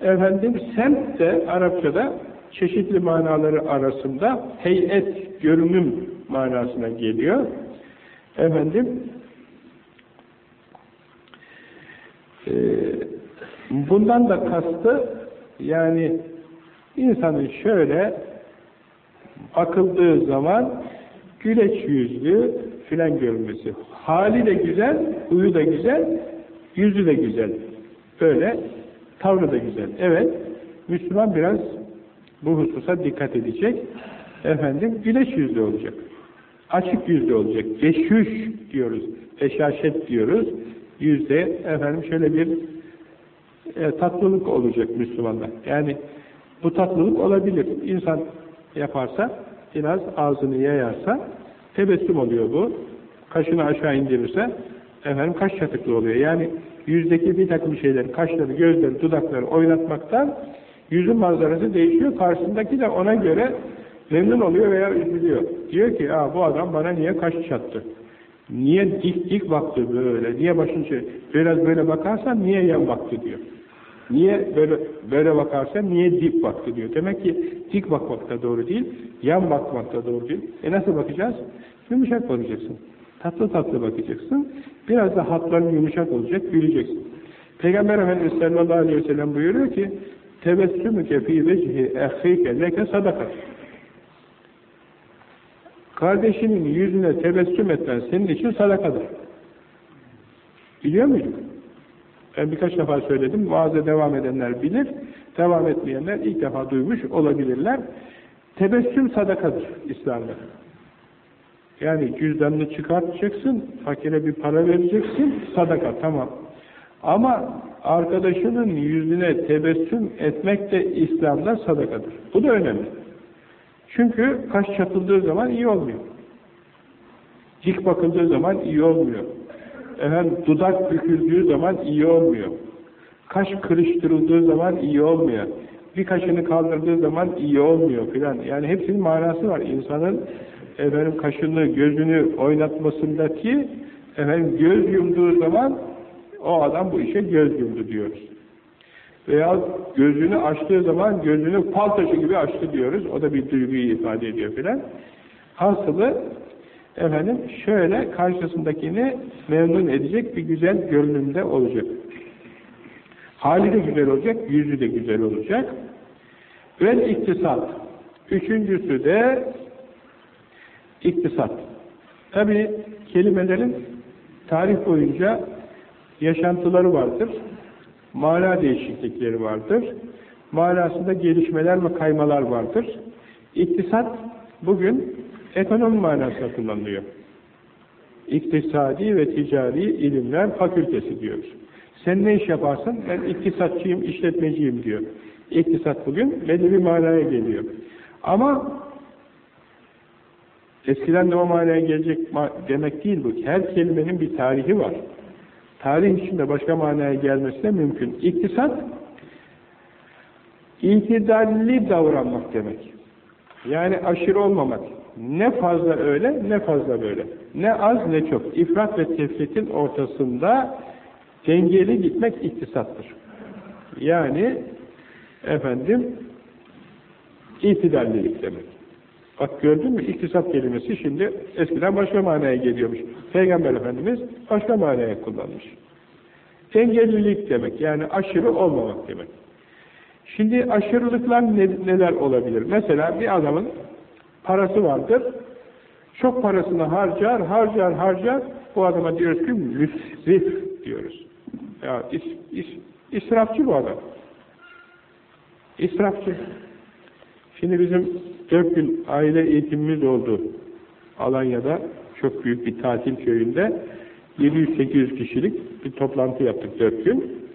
Efendim, semt de Arapçada çeşitli manaları arasında heyet, görünüm manasına geliyor. Efendim, e, bundan da kastı yani insanın şöyle bakıldığı zaman güleç yüzlü filan görünmesi. Hali de güzel, huyu da güzel, yüzü de güzel. Böyle tavrı da güzel. Evet, Müslüman biraz bu hususa dikkat edecek. Efendim, güleç yüzlü olacak. Açık yüzlü olacak. Beşüş diyoruz. Beşaşet diyoruz. Yüzde efendim şöyle bir e, tatlılık olacak Müslümanlar. Yani bu tatlılık olabilir. İnsan yaparsa, biraz ağzını yayarsa tebessüm oluyor bu. Kaşını aşağı indirirse efendim kaş çatıklı oluyor. Yani yüzdeki bir takım şeyler, kaşları, gözleri, dudakları oynatmaktan yüzün manzarası değişiyor. Karşısındaki de ona göre memnun oluyor veya üzülüyor. Diyor ki, Aa, bu adam bana niye kaş çattı? Niye dik dik baktı böyle? Niye başını şey, biraz böyle bakarsan niye yan baktı diyor. Niye böyle böyle bakarsan niye dik baktı diyor. Demek ki dik bakmak da doğru değil, yan bakmak da doğru değil. E nasıl bakacağız? Yumuşak bakacaksın. Tatlı tatlı bakacaksın. Biraz da hatların yumuşak olacak, güleceksin. Peygamber Efendimiz sallallahu aleyhi ve sellem buyuruyor ki tebessümüke fî vecihi ehfîke leke sadakat. Kardeşinin yüzüne tebessüm etmen senin için sadakadır. Biliyor muydun? Ben birkaç defa söyledim. Vaazda devam edenler bilir. Devam etmeyenler ilk defa duymuş olabilirler. Tebessüm sadakadır İslam'da. Yani cüzdanını çıkartacaksın, fakire bir para vereceksin, sadaka tamam. Ama arkadaşının yüzüne tebessüm etmek de İslam'da sadakadır. Bu da önemli. Çünkü kaş çatıldığı zaman iyi olmuyor. Dik bakıldığı zaman iyi olmuyor. Efendim, dudak büküldüğü zaman iyi olmuyor. Kaş kırıştırıldığı zaman iyi olmuyor. Bir kaşını kaldırdığı zaman iyi olmuyor filan. Yani hepsinin manası var. İnsanın efendim kaşını, gözünü oynatmasındaki efendim göz yumduğu zaman o adam bu işe göz yumdu diyoruz. Veya gözünü açtığı zaman gözünü pal taşı gibi açtı diyoruz. O da bir duyguyu ifade ediyor filan. Hasılı efendim şöyle karşısındakini memnun edecek bir güzel görünümde olacak. Hali de güzel olacak, yüzü de güzel olacak. Ve iktisat. Üçüncüsü de iktisat. Tabi kelimelerin tarih boyunca yaşantıları vardır. Mana değişiklikleri vardır. Manasında gelişmeler ve kaymalar vardır. İktisat bugün ekonomi manasında kullanılıyor. İktisadi ve Ticari İlimler Fakültesi diyoruz. Sen ne iş yaparsın? Ben iktisatçıyım, işletmeciyim diyor. İktisat bugün belli bir manaya geliyor. Ama eskiden de o manaya gelecek demek değil bu. Her kelimenin bir tarihi var. Tarih içinde başka manaya gelmesi de mümkün. İktisat, itidalli davranmak demek. Yani aşırı olmamak. Ne fazla öyle, ne fazla böyle. Ne az ne çok. İfrat ve tefritin ortasında dengeli gitmek iktisattır. Yani efendim itidallilik demek. Bak gördün mü iktisat kelimesi şimdi eskiden başka manaya geliyormuş. Peygamber Efendimiz başka manaya kullanmış. Dengelilik demek yani aşırı olmamak demek. Şimdi aşırılıklar ne, neler olabilir? Mesela bir adamın parası vardır. Çok parasını harcar, harcar, harcar. Bu adama diyoruz ki müsrif diyoruz. Ya is, is, israfçı bu adam. İsrafçı. Şimdi bizim dört gün aile eğitimimiz oldu Alanya'da. Çok büyük bir tatil köyünde. 700-800 kişilik bir toplantı yaptık dört gün.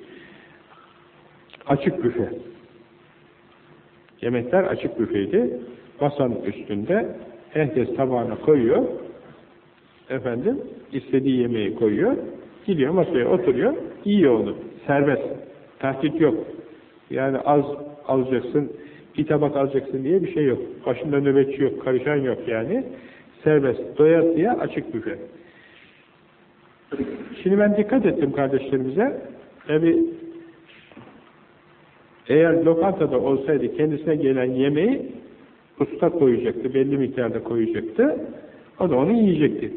Açık büfe. Yemekler açık büfeydi. Masanın üstünde herkes tabağına koyuyor. Efendim, istediği yemeği koyuyor. Gidiyor masaya oturuyor, yiyor onu. Serbest. Tahdit yok. Yani az alacaksın, bir tabak alacaksın diye bir şey yok. Başında nöbetçi yok, karışan yok yani. Serbest. Doyar diye açık büfe. Şimdi ben dikkat ettim kardeşlerimize. Tabi eğer lokantada olsaydı kendisine gelen yemeği usta koyacaktı, belli miktarda koyacaktı. O da onu yiyecekti.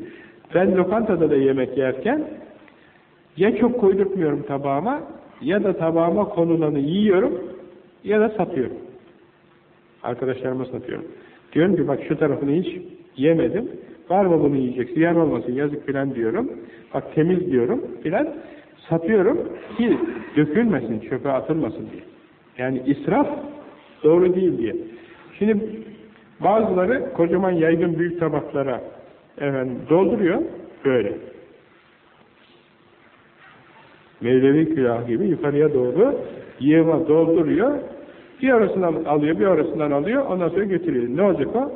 Ben lokantada da yemek yerken ya çok koydurtmuyorum tabağıma ya da tabağıma konulanı yiyorum ya da satıyorum. Arkadaşlarıma satıyorum. Diyorum ki bak şu tarafını hiç yemedim. Var mı bunu yiyecek? Ziyan olmasın yazık filan diyorum. Bak temiz diyorum filan. Satıyorum ki dökülmesin, çöpe atılmasın diye. Yani israf doğru değil diye. Şimdi bazıları kocaman yaygın büyük tabaklara efendim, dolduruyor böyle. Mevlevi külah gibi yukarıya doğru yığma dolduruyor. Bir arasından alıyor, bir arasından alıyor, ondan sonra götürüyor. Ne olacak o?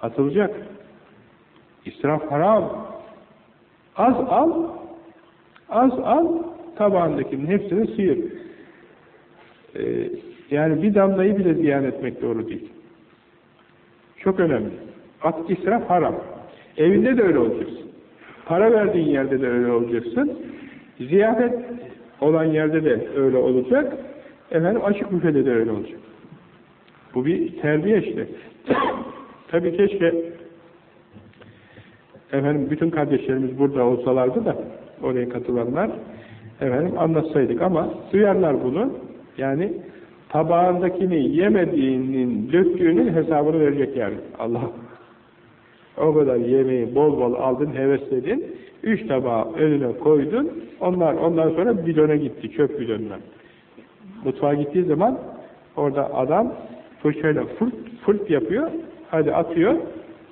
Atılacak. İsraf haram. Az al, az al, tabağındakinin hepsini sıyır. Ee, yani bir damlayı bile ziyan etmek doğru değil. Çok önemli. At israf haram. Evinde de öyle olacaksın. Para verdiğin yerde de öyle olacaksın. Ziyafet olan yerde de öyle olacak. Efendim açık büfede de öyle olacak. Bu bir terbiye işte. Tabii keşke efendim bütün kardeşlerimiz burada olsalardı da oraya katılanlar efendim anlatsaydık ama duyarlar bunu. Yani tabağındakini yemediğinin, döktüğünün hesabını verecek yani. Allah. O kadar yemeği bol bol aldın, hevesledin. Üç tabağı önüne koydun. Onlar ondan sonra bidona gitti, çöp bidonuna. Mutfağa gittiği zaman orada adam fırçayla fırt fırt yapıyor. Hadi atıyor.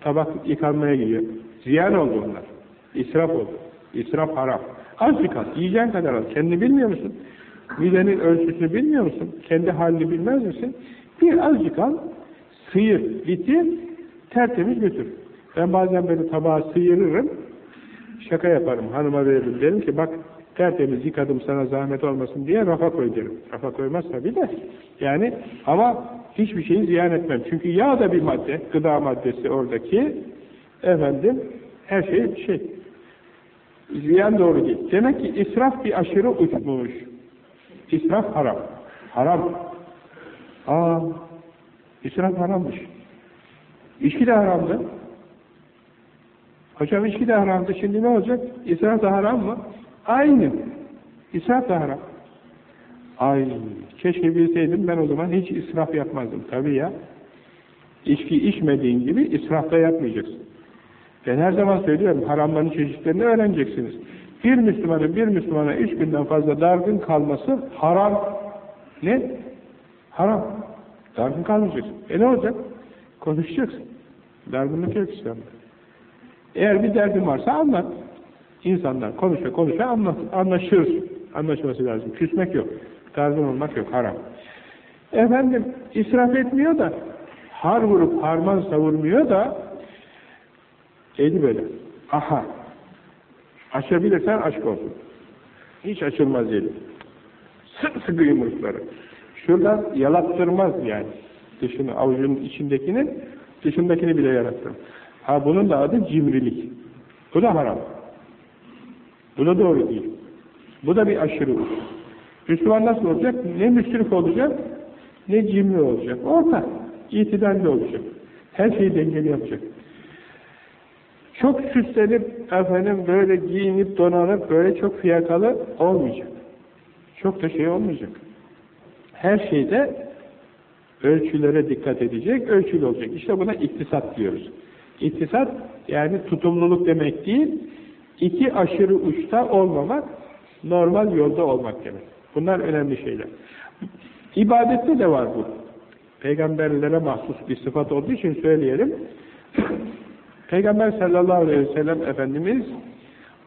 Tabak yıkanmaya gidiyor. Ziyan oldu onlar. İsraf oldu. İsraf haram. Azıcık at. Yiyeceğin kadar al. Kendini bilmiyor musun? Midenin ölçüsünü bilmiyor musun? Kendi halini bilmez misin? Bir azıcık al. Sıyır. Bitir. Tertemiz götür. Ben bazen böyle tabağı sıyırırım. Şaka yaparım. Hanıma veririm. Derim ki bak tertemiz yıkadım sana zahmet olmasın diye rafa koy. Rafa koymaz tabii de. Yani ama hiçbir şeyi ziyan etmem. Çünkü yağ da bir madde. Gıda maddesi oradaki. Efendim her şey şey. Ziyan doğru değil. Demek ki israf bir aşırı uçmuş. İsraf haram. Haram. Aa, israf harammış. İçki de haramdı. Hocam içki de haramdı. Şimdi ne olacak? İsraf da haram mı? Aynı. İsraf da haram. Ay, keşke bilseydim ben o zaman hiç israf yapmazdım. Tabii ya. İçki içmediğin gibi israf da yapmayacaksın. Ben her zaman söylüyorum, haramların çeşitlerini öğreneceksiniz. Bir Müslümanın bir Müslümana üç günden fazla dargın kalması haram. Ne? Haram. Dargın kalmayacaksın. E ne olacak? Konuşacaksın. Dargınlık yok İslam'da. Eğer bir derdin varsa anlat. İnsanlar konuşa konuşa anlat, anlaşırız. Anlaşması lazım. Küsmek yok. Tarzın olmak yok. Haram. Efendim israf etmiyor da har vurup harman savurmuyor da eli böyle. Aha. Açabilirsen aşk olsun. Hiç açılmaz eli. Sık sıkı yumrukları. Şuradan yalattırmaz yani. Dışını, avucunun içindekini, dışındakini bile yarattır. Ha bunun da adı cimrilik. Bu da haram. Bu da doğru değil. Bu da bir aşırı uç. Müslüman nasıl olacak? Ne müsrif olacak, ne cimri olacak. Orta, itidalli olacak. Her şeyi dengeli yapacak. Çok süslenip, efendim böyle giyinip, donanıp, böyle çok fiyakalı olmayacak. Çok da şey olmayacak. Her şeyde ölçülere dikkat edecek, ölçülü olacak. İşte buna iktisat diyoruz. İktisat, yani tutumluluk demek değil, iki aşırı uçta olmamak, normal yolda olmak demek. Bunlar önemli şeyler. İbadette de var bu. Peygamberlere mahsus bir sıfat olduğu için söyleyelim. Peygamber sallallahu aleyhi ve sellem Efendimiz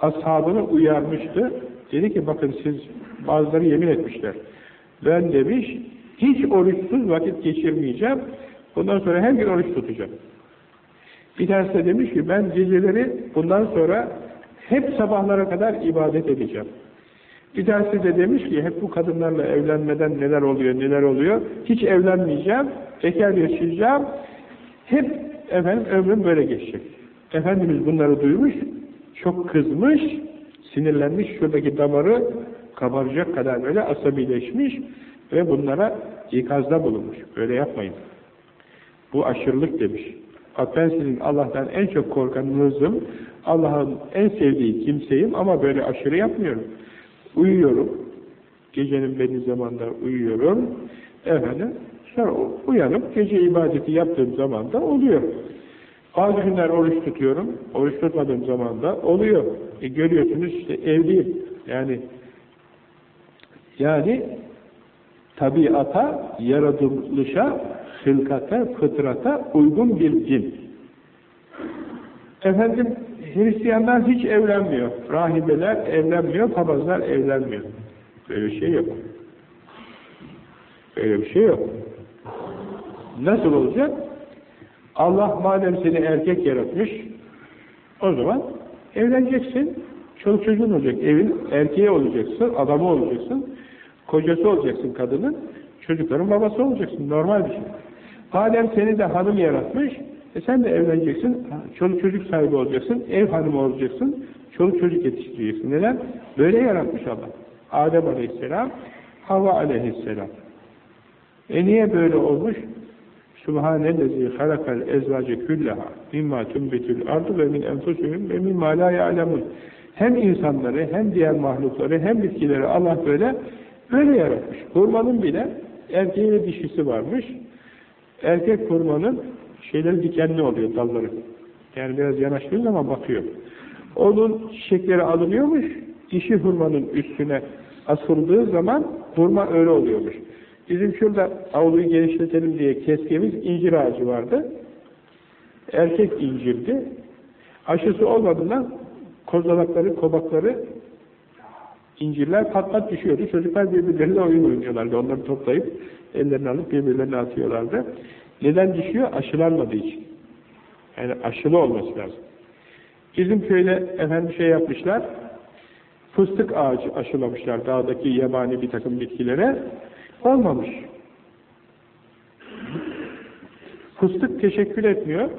ashabını uyarmıştı. Dedi ki bakın siz bazıları yemin etmişler. Ben demiş hiç oruçsuz vakit geçirmeyeceğim. Bundan sonra her gün oruç tutacağım. Bir tanesi de demiş ki ben geceleri bundan sonra hep sabahlara kadar ibadet edeceğim. Bir tanesi de demiş ki hep bu kadınlarla evlenmeden neler oluyor neler oluyor. Hiç evlenmeyeceğim, bekar yaşayacağım. Hep efendim ömrüm böyle geçecek. Efendimiz bunları duymuş, çok kızmış, sinirlenmiş, şuradaki damarı kabaracak kadar böyle asabileşmiş ve bunlara ikazda bulunmuş. Böyle yapmayın. Bu aşırılık demiş. Bak ben sizin Allah'tan en çok korkanınızım, Allah'ın en sevdiği kimseyim ama böyle aşırı yapmıyorum. Uyuyorum, gecenin belli zamanda uyuyorum, efendim, sonra uyanıp gece ibadeti yaptığım zaman da oluyor. Bazı günler oruç tutuyorum, oruç tutmadığım zaman da oluyor. E görüyorsunuz işte evliyim. Yani yani tabiata, yaratılışa, hılkata, fıtrata uygun bir din. Efendim, Hristiyanlar hiç evlenmiyor. Rahibeler evlenmiyor, papazlar evlenmiyor. Böyle bir şey yok. Böyle bir şey yok. Nasıl olacak? Allah madem seni erkek yaratmış, o zaman evleneceksin, çoluk çocuğun olacak, evin erkeği olacaksın, adamı olacaksın, kocası olacaksın kadının, çocukların babası olacaksın, normal bir şey. Madem seni de hanım yaratmış, e sen de evleneceksin, çoluk çocuk sahibi olacaksın, ev hanımı olacaksın, çoluk çocuk yetiştireceksin. Neden? Böyle yaratmış Allah. Adem aleyhisselam, Havva aleyhisselam. E niye böyle olmuş? Subhanellezi halakal ezvace küllaha mimma tümbetül ardu ve min enfusihim ve mimma la ya'lemun. Hem insanları, hem diğer mahlukları, hem bitkileri Allah böyle böyle yaratmış. Hurmanın bile erkeği dişisi varmış. Erkek hurmanın şeyleri dikenli oluyor dalları. Yani biraz yanaştığı zaman bakıyor. Onun çiçekleri alınıyormuş, dişi hurmanın üstüne asıldığı zaman hurma öyle oluyormuş. Bizim şurada avluyu genişletelim diye keskemiz incir ağacı vardı. Erkek incirdi. Aşısı olmadığından kozalakları, kobakları incirler pat pat düşüyordu. Çocuklar birbirleriyle oyun oynuyorlardı. Onları toplayıp ellerini alıp birbirlerine atıyorlardı. Neden düşüyor? Aşılanmadığı için. Yani aşılı olması lazım. Bizim köyde efendim şey yapmışlar, fıstık ağacı aşılamışlar dağdaki yabani bir takım bitkilere. Olmamış. Fıstık teşekkür etmiyor.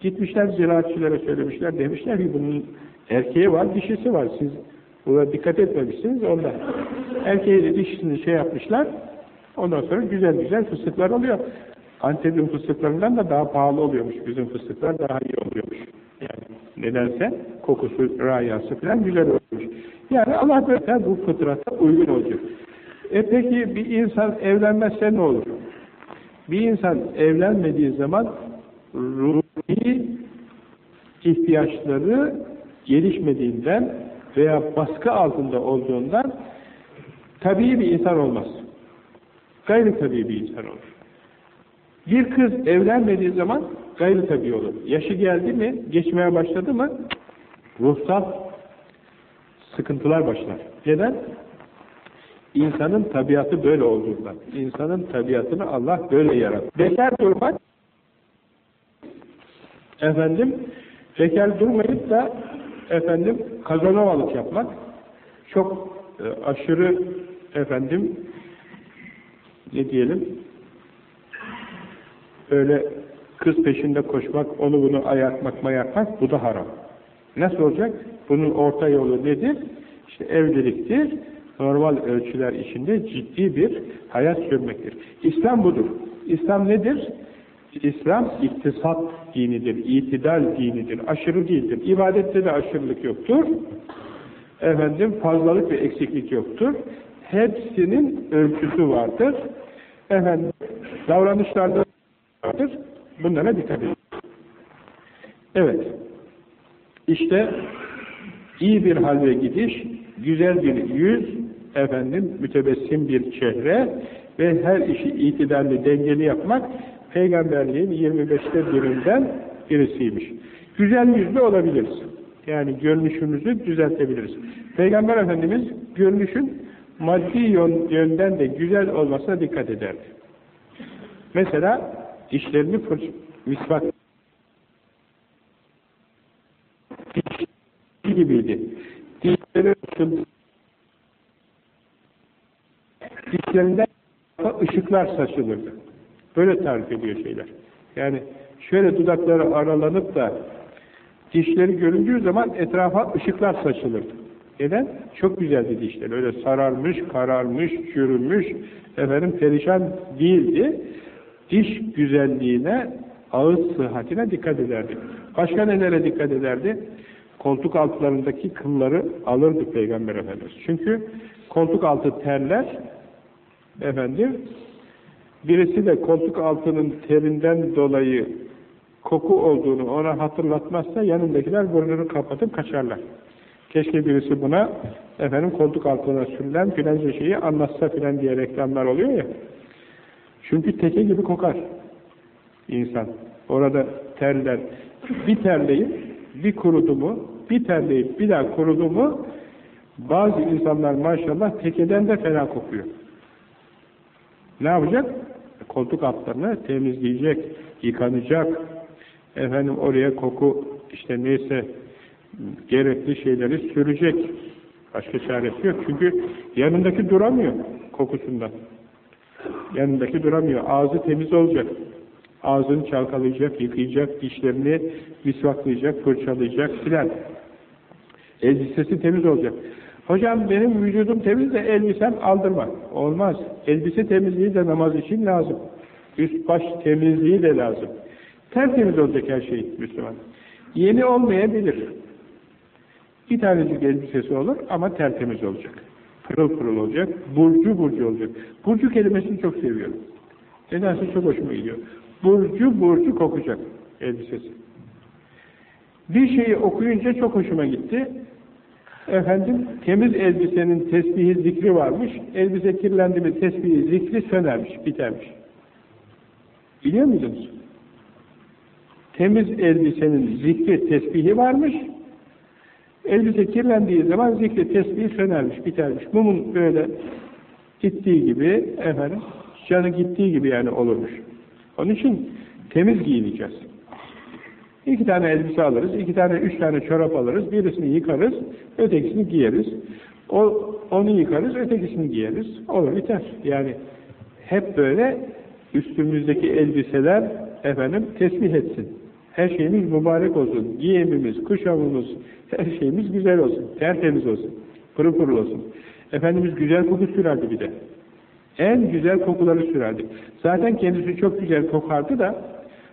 Gitmişler ziraatçilere söylemişler. Demişler ki bunun erkeği var, dişisi var. Siz buna dikkat etmemişsiniz ondan. Erkeği de dişisini şey yapmışlar. Ondan sonra güzel güzel fıstıklar oluyor. Antep'in fıstıklarından da daha pahalı oluyormuş. Bizim fıstıklar daha iyi oluyormuş. Yani nedense kokusu, rayası falan güzel oluyormuş. Yani Allah böyle bu fıtrata uygun olacak. E peki bir insan evlenmezse ne olur? Bir insan evlenmediği zaman ruhi ihtiyaçları gelişmediğinden veya baskı altında olduğundan tabii bir insan olmaz. Gayri tabii bir insan olur. Bir kız evlenmediği zaman gayri tabi olur. Yaşı geldi mi, geçmeye başladı mı ruhsal sıkıntılar başlar. Neden? İnsanın tabiatı böyle olduğundan. İnsanın tabiatını Allah böyle yarattı. Bekar durmak efendim bekar durmayıp da efendim kazanovalık yapmak çok e, aşırı efendim ne diyelim öyle kız peşinde koşmak, onu bunu ayartmak, mayartmak bu da haram. Nasıl olacak? Bunun orta yolu nedir? İşte evliliktir. Normal ölçüler içinde ciddi bir hayat sürmektir. İslam budur. İslam nedir? İslam iktisat dinidir, itidal dinidir, aşırı değildir. İbadette de aşırılık yoktur. Efendim fazlalık ve eksiklik yoktur. Hepsinin ölçüsü vardır. Efendim davranışlarda vardır. Bunlara dikkat edin. Evet. İşte iyi bir hal ve gidiş, güzel bir yüz, efendim mütebessim bir çehre ve her işi itidalli, dengeli yapmak peygamberliğin 25'te birinden birisiymiş. Güzel yüzlü olabiliriz. Yani görünüşümüzü düzeltebiliriz. Peygamber Efendimiz görünüşün maddi yönden de güzel olmasına dikkat ederdi. Mesela dişlerini fırç, misvak gibiydi. Dişleri dişlerinden ışıklar saçılırdı. Böyle tarif ediyor şeyler. Yani şöyle dudakları aralanıp da dişleri göründüğü zaman etrafa ışıklar saçılırdı. Neden? Çok güzeldi dişler. Öyle sararmış, kararmış, çürümüş, efendim perişan değildi. Diş güzelliğine, ağız sıhhatine dikkat ederdi. Başka nelere dikkat ederdi? Koltuk altlarındaki kılları alırdı Peygamber Efendimiz. Çünkü koltuk altı terler, efendim, birisi de koltuk altının terinden dolayı koku olduğunu ona hatırlatmazsa yanındakiler burnunu kapatıp kaçarlar. Keşke birisi buna efendim koltuk altına sürülen filanca şeyi anlatsa filan diye reklamlar oluyor ya. Çünkü teke gibi kokar insan. Orada terler. Bir terleyip bir kurudu mu, bir terleyip bir daha kurudu mu bazı insanlar maşallah tekeden de fena kokuyor. Ne yapacak? Koltuk altlarını temizleyecek, yıkanacak. Efendim oraya koku işte neyse gerekli şeyleri sürecek. Başka çaresi yok. Çünkü yanındaki duramıyor kokusundan. Yanındaki duramıyor. Ağzı temiz olacak. Ağzını çalkalayacak, yıkayacak, dişlerini misvaklayacak, fırçalayacak filan. Elbisesi temiz olacak. Hocam benim vücudum temiz de elbisem aldırma. Olmaz. Elbise temizliği de namaz için lazım. Üst baş temizliği de lazım. Tertemiz olacak her şey Müslüman. Yeni olmayabilir. Bir tanecik elbisesi olur ama tertemiz olacak. Pırıl pırıl olacak, burcu burcu olacak. Burcu kelimesini çok seviyorum. Nedense çok hoşuma gidiyor. Burcu burcu kokacak elbisesi. Bir şeyi okuyunca çok hoşuma gitti. Efendim, temiz elbisenin tesbihi zikri varmış. Elbise kirlendi mi tesbihi zikri sönermiş, bitermiş. Biliyor muydunuz? Temiz elbisenin zikri tesbihi varmış. Elbise kirlendiği zaman zikri tesbihi sönermiş, bitermiş. Mumun böyle gittiği gibi, efendim, canı gittiği gibi yani olurmuş. Onun için temiz giyineceğiz. İki tane elbise alırız, iki tane, üç tane çorap alırız, birisini yıkarız, ötekisini giyeriz. O, onu yıkarız, ötekisini giyeriz. Olur, biter. Yani hep böyle üstümüzdeki elbiseler efendim tesbih etsin. Her şeyimiz mübarek olsun. Giyimimiz, kuşamımız, her şeyimiz güzel olsun. Tertemiz olsun. Pırıl pırıl olsun. Efendimiz güzel koku sürerdi bir de. En güzel kokuları sürerdi. Zaten kendisi çok güzel kokardı da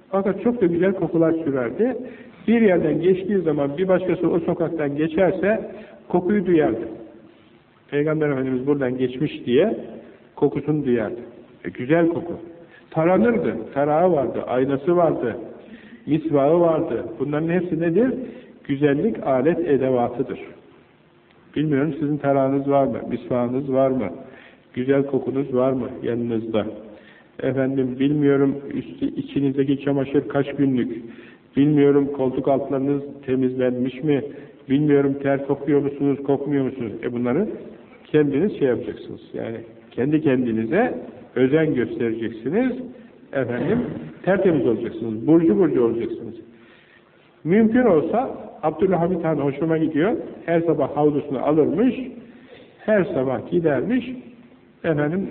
fakat çok da güzel kokular sürerdi. Bir yerden geçtiği zaman bir başkası o sokaktan geçerse kokuyu duyardı. Peygamber Efendimiz buradan geçmiş diye kokusunu duyardı. E, güzel koku. Taranırdı. Tarağı vardı, aynası vardı, misvağı vardı. Bunların hepsi nedir? Güzellik alet edevatıdır. Bilmiyorum sizin tarağınız var mı? Misvağınız var mı? Güzel kokunuz var mı yanınızda? efendim bilmiyorum üstü, içinizdeki çamaşır kaç günlük, bilmiyorum koltuk altlarınız temizlenmiş mi, bilmiyorum ter kokuyor musunuz, kokmuyor musunuz? E bunları kendiniz şey yapacaksınız. Yani kendi kendinize özen göstereceksiniz. Efendim tertemiz olacaksınız. Burcu burcu olacaksınız. Mümkün olsa Abdülhamit Han hoşuma gidiyor. Her sabah havlusunu alırmış. Her sabah gidermiş. Efendim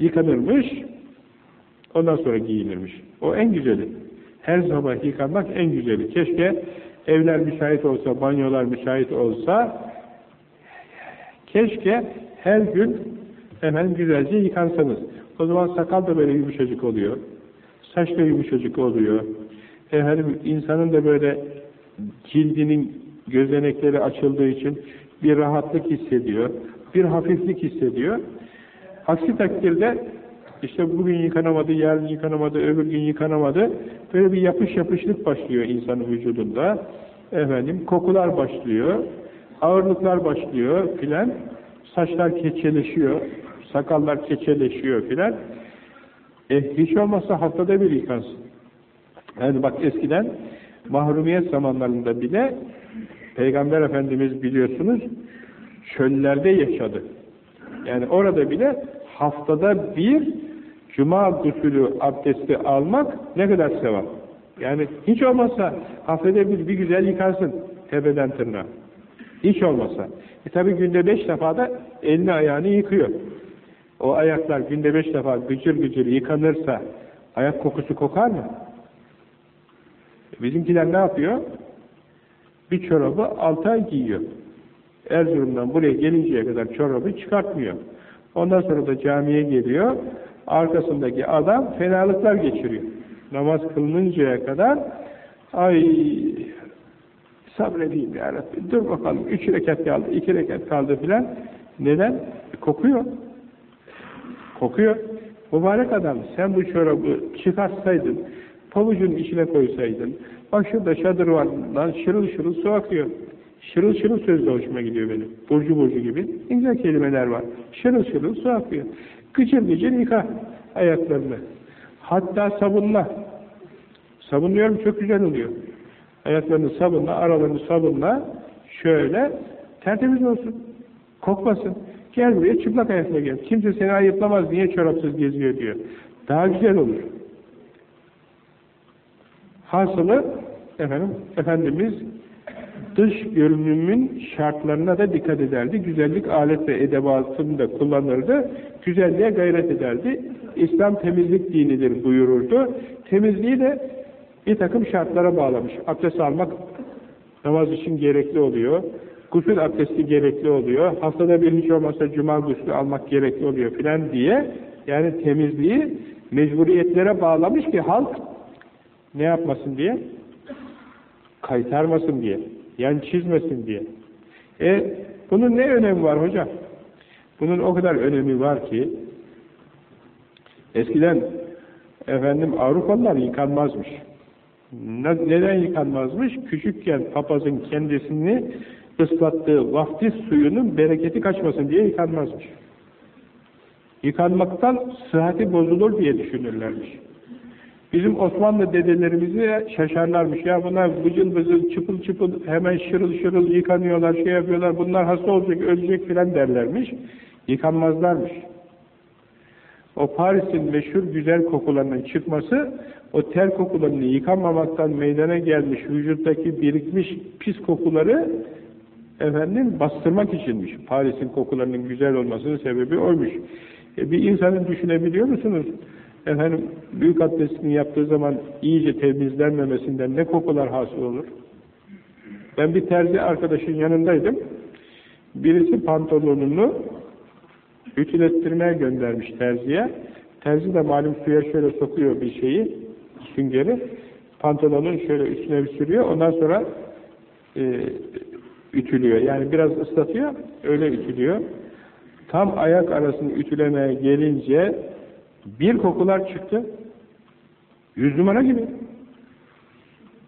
yıkanırmış. Ondan sonra giyinirmiş. O en güzeli. Her sabah yıkanmak en güzeli. Keşke evler müsait olsa, banyolar müsait olsa keşke her gün efendim güzelce yıkansanız. O zaman sakal da böyle yumuşacık oluyor. Saç da yumuşacık oluyor. Efendim insanın da böyle cildinin gözenekleri açıldığı için bir rahatlık hissediyor. Bir hafiflik hissediyor. Aksi takdirde işte bugün yıkanamadı, yarın yıkanamadı, öbür gün yıkanamadı. Böyle bir yapış yapışlık başlıyor insanın vücudunda. Efendim kokular başlıyor. Ağırlıklar başlıyor filan. Saçlar keçeleşiyor. Sakallar keçeleşiyor filan. E, hiç olmazsa haftada bir yıkansın. Yani bak eskiden mahrumiyet zamanlarında bile Peygamber Efendimiz biliyorsunuz çöllerde yaşadı. Yani orada bile haftada bir cuma gusülü abdesti almak ne kadar sevap. Yani hiç olmazsa haftada bir bir güzel yıkarsın tepeden tırnağa. Hiç olmazsa. E tabi günde beş defa da elini ayağını yıkıyor. O ayaklar günde beş defa gıcır gıcır yıkanırsa ayak kokusu kokar mı? Bizimkiler ne yapıyor? Bir çorabı altı ay giyiyor. Erzurum'dan buraya gelinceye kadar çorabı çıkartmıyor. Ondan sonra da camiye geliyor. Arkasındaki adam fenalıklar geçiriyor. Namaz kılınıncaya kadar ay sabredeyim ya Rabbi. Dur bakalım. Üç rekat kaldı, iki rekat kaldı filan. Neden? Kokuyor. Kokuyor. Mübarek adam sen bu çorabı çıkartsaydın, pabucun içine koysaydın, bak şurada şadır var lan şırıl şırıl su akıyor. Şırıl şırıl söz de hoşuma gidiyor benim. Burcu burcu gibi. Güzel kelimeler var. Şırıl şırıl su akıyor. Gıcır gıcır yıka ayaklarını. Hatta sabunla. Sabunluyorum çok güzel oluyor. Ayaklarını sabunla, aralarını sabunla. Şöyle tertemiz olsun. Kokmasın. Gel buraya çıplak ayakla gel. Kimse seni ayıplamaz niye çorapsız geziyor diyor. Daha güzel olur. Hasılı efendim, Efendimiz dış görünümün şartlarına da dikkat ederdi. Güzellik alet ve edebatını da kullanırdı. Güzelliğe gayret ederdi. İslam temizlik dinidir buyururdu. Temizliği de bir takım şartlara bağlamış. Abdest almak namaz için gerekli oluyor. Gusül abdesti gerekli oluyor. Haftada bir hiç olmazsa cuma gusülü almak gerekli oluyor filan diye yani temizliği mecburiyetlere bağlamış ki halk ne yapmasın diye? Kaytarmasın diye. Yani çizmesin diye. E bunun ne önemi var hocam? Bunun o kadar önemi var ki eskiden efendim Avrupalılar yıkanmazmış. Neden yıkanmazmış? Küçükken papazın kendisini ıslattığı vaftiz suyunun bereketi kaçmasın diye yıkanmazmış. Yıkanmaktan sıhhati bozulur diye düşünürlermiş. Bizim Osmanlı dedelerimizi şaşarlarmış. Ya bunlar bıcıl bıcıl, çıpıl çıpıl, hemen şırıl şırıl yıkanıyorlar, şey yapıyorlar, bunlar hasta olacak, ölecek filan derlermiş. Yıkanmazlarmış. O Paris'in meşhur güzel kokularının çıkması, o ter kokularını yıkanmamaktan meydana gelmiş, vücuttaki birikmiş pis kokuları efendim bastırmak içinmiş. Paris'in kokularının güzel olmasının sebebi oymuş. E, bir insanın düşünebiliyor musunuz? Efendim büyük abdestini yaptığı zaman iyice temizlenmemesinden ne kokular hasıl olur? Ben bir terzi arkadaşın yanındaydım. Birisi pantolonunu ütülettirmeye göndermiş terziye. Terzi de malum suya şöyle sokuyor bir şeyi, süngeri. Pantolonun şöyle üstüne bir sürüyor. Ondan sonra e, ütülüyor. Yani biraz ıslatıyor, öyle ütülüyor. Tam ayak arasını ütülemeye gelince bir kokular çıktı. Yüz numara gibi.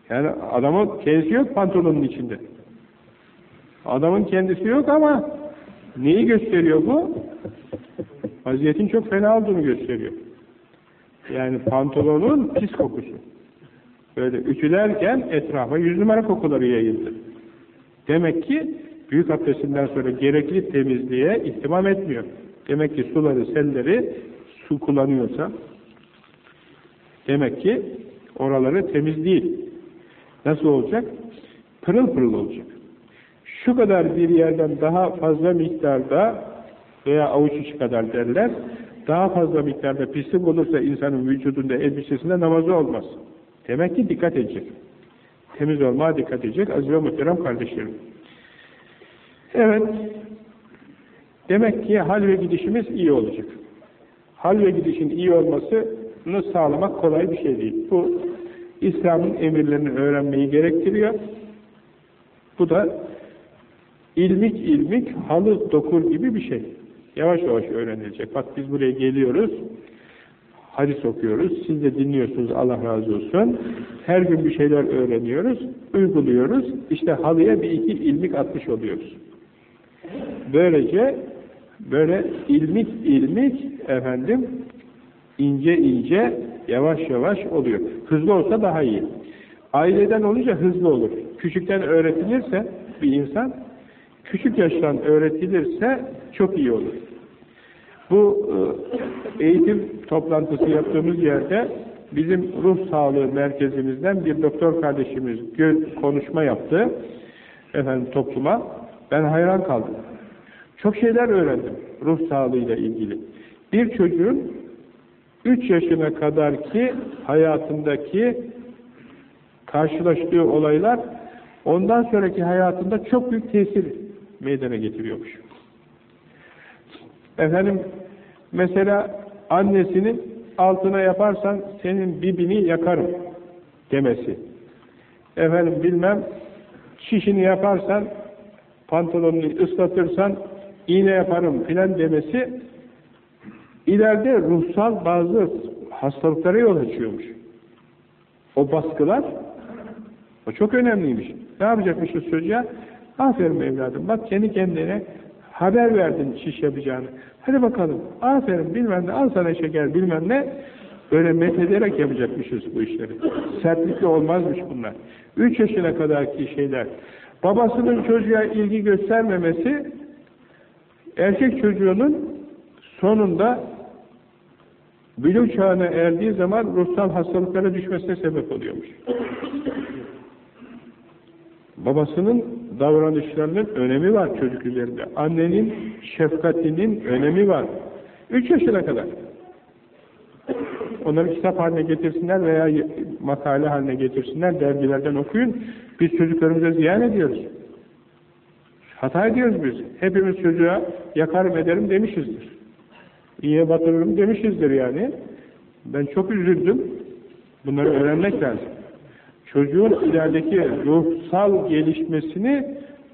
Yani adamın kendisi yok pantolonun içinde. Adamın kendisi yok ama neyi gösteriyor bu? Vaziyetin çok fena olduğunu gösteriyor. Yani pantolonun pis kokusu. Böyle ütülerken etrafa yüz numara kokuları yayıldı. Demek ki büyük abdestinden sonra gerekli temizliğe ihtimam etmiyor. Demek ki suları, selleri su kullanıyorsa demek ki oraları temiz değil. Nasıl olacak? Pırıl pırıl olacak. Şu kadar bir yerden daha fazla miktarda veya avuç içi kadar derler, daha fazla miktarda pislik olursa insanın vücudunda, elbisesinde namazı olmaz. Demek ki dikkat edecek. Temiz olmaya dikkat edecek aziz ve muhterem kardeşlerim. Evet, demek ki hal ve gidişimiz iyi olacak. Hal ve gidişin iyi olmasını sağlamak kolay bir şey değil. Bu, İslam'ın emirlerini öğrenmeyi gerektiriyor. Bu da ilmik ilmik halı dokur gibi bir şey. Yavaş yavaş öğrenilecek. Bak biz buraya geliyoruz, hadis okuyoruz, siz de dinliyorsunuz, Allah razı olsun. Her gün bir şeyler öğreniyoruz, uyguluyoruz. İşte halıya bir iki ilmik atmış oluyoruz. Böylece böyle ilmik ilmik efendim ince ince yavaş yavaş oluyor. Hızlı olsa daha iyi. Aileden olunca hızlı olur. Küçükten öğretilirse bir insan küçük yaştan öğretilirse çok iyi olur. Bu e, eğitim toplantısı yaptığımız yerde bizim ruh sağlığı merkezimizden bir doktor kardeşimiz konuşma yaptı efendim topluma. Ben hayran kaldım. Çok şeyler öğrendim ruh sağlığıyla ilgili. Bir çocuğun 3 yaşına kadar ki hayatındaki karşılaştığı olaylar ondan sonraki hayatında çok büyük tesir meydana getiriyormuş. Efendim mesela annesinin altına yaparsan senin bibini yakarım demesi. Efendim bilmem şişini yaparsan pantolonunu ıslatırsan iğne yaparım filan demesi ileride ruhsal bazı hastalıklara yol açıyormuş. O baskılar o çok önemliymiş. Ne yapacakmışız çocuğa? Aferin evladım bak kendi kendine haber verdin şiş yapacağını. Hadi bakalım aferin bilmem ne al sana şeker bilmem ne böyle methederek yapacakmışız bu işleri. Sertlikle olmazmış bunlar. Üç yaşına kadarki şeyler. Babasının çocuğa ilgi göstermemesi erkek çocuğunun sonunda bülü çağına erdiği zaman ruhsal hastalıklara düşmesine sebep oluyormuş. Babasının davranışlarının önemi var çocuk üzerinde. Annenin şefkatinin önemi var. Üç yaşına kadar. Onları kitap haline getirsinler veya makale haline getirsinler, dergilerden okuyun. Biz çocuklarımıza ziyan ediyoruz. Hata ediyoruz biz. Hepimiz çocuğa yakarım ederim demişizdir. İyiye batırırım demişizdir yani. Ben çok üzüldüm. Bunları öğrenmek lazım. Çocuğun ilerideki ruhsal gelişmesini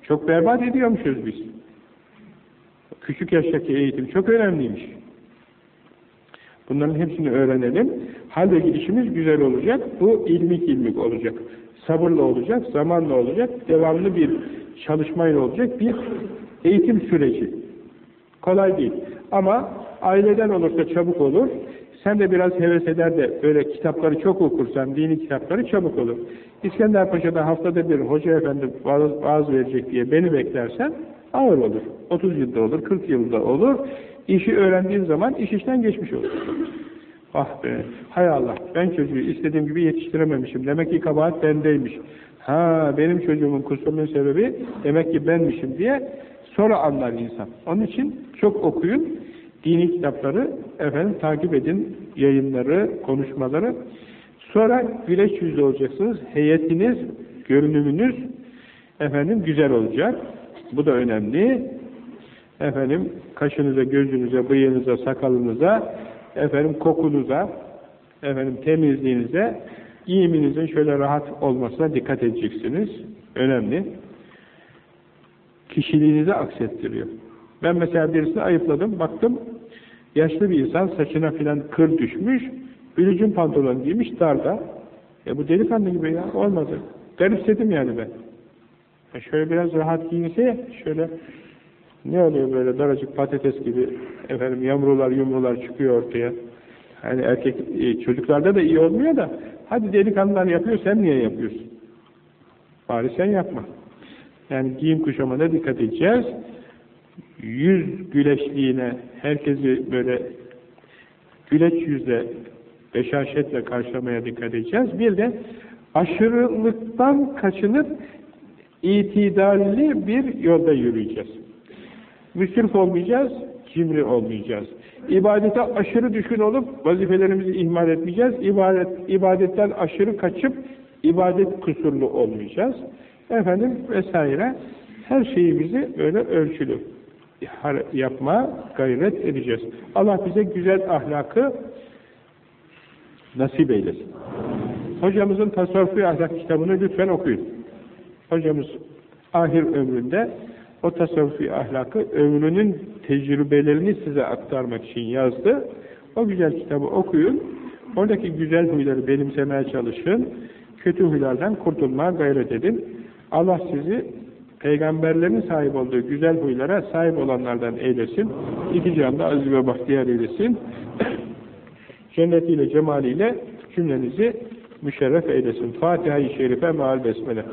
çok berbat ediyormuşuz biz. Küçük yaştaki eğitim çok önemliymiş. Bunların hepsini öğrenelim. Hal ve gidişimiz güzel olacak. Bu ilmik ilmik olacak. Sabırla olacak, zamanla olacak, devamlı bir çalışmayla olacak bir eğitim süreci. Kolay değil. Ama aileden olursa çabuk olur. Sen de biraz heves eder de böyle kitapları çok okursan, dini kitapları çabuk olur. İskender Paşa'da haftada bir hoca efendi vaaz verecek diye beni beklersen ağır olur. 30 yılda olur, 40 yılda olur. İşi öğrendiğin zaman iş işten geçmiş olur. Ah be, hay Allah, ben çocuğu istediğim gibi yetiştirememişim. Demek ki kabahat bendeymiş. Ha, benim çocuğumun kusurunun sebebi demek ki benmişim diye sonra anlar insan. Onun için çok okuyun, dini kitapları efendim takip edin, yayınları, konuşmaları. Sonra güleç yüzlü olacaksınız. Heyetiniz, görünümünüz efendim güzel olacak. Bu da önemli. Efendim kaşınıza, gözünüze, bıyığınıza, sakalınıza, efendim kokunuza, efendim temizliğinize, giyiminizin şöyle rahat olmasına dikkat edeceksiniz. Önemli. Kişiliğinizi aksettiriyor. Ben mesela birisini ayıpladım, baktım yaşlı bir insan saçına filan kır düşmüş, bülücün pantolon giymiş darda. E bu delikanlı gibi ya, olmadı. Garipsedim yani ben. E şöyle biraz rahat giyinse şöyle ne oluyor böyle daracık patates gibi efendim yamrular yumrular çıkıyor ortaya. hani erkek e, çocuklarda da iyi olmuyor da hadi delikanlılar yapıyor sen niye yapıyorsun? Bari sen yapma. Yani giyim kuşamına dikkat edeceğiz. Yüz güleşliğine herkesi böyle güleç yüzle beşaşetle karşılamaya dikkat edeceğiz. Bir de aşırılıktan kaçınıp itidalli bir yolda yürüyeceğiz. Müsrif olmayacağız, cimri olmayacağız. İbadete aşırı düşkün olup vazifelerimizi ihmal etmeyeceğiz. İbadet, ibadetten aşırı kaçıp ibadet kusurlu olmayacağız. Efendim vesaire. Her şeyimizi öyle ölçülü yapma gayret edeceğiz. Allah bize güzel ahlakı nasip eylesin. Hocamızın tasavvufi ahlak kitabını lütfen okuyun. Hocamız ahir ömründe o tasavvufi ahlakı ömrünün tecrübelerini size aktarmak için yazdı. O güzel kitabı okuyun. Oradaki güzel huyları benimsemeye çalışın. Kötü huylardan kurtulmaya gayret edin. Allah sizi peygamberlerin sahip olduğu güzel huylara sahip olanlardan eylesin. İki canda aziz ve bahtiyar eylesin. Cennetiyle, cemaliyle cümlenizi müşerref eylesin. Fatiha-i Şerife meal besmele.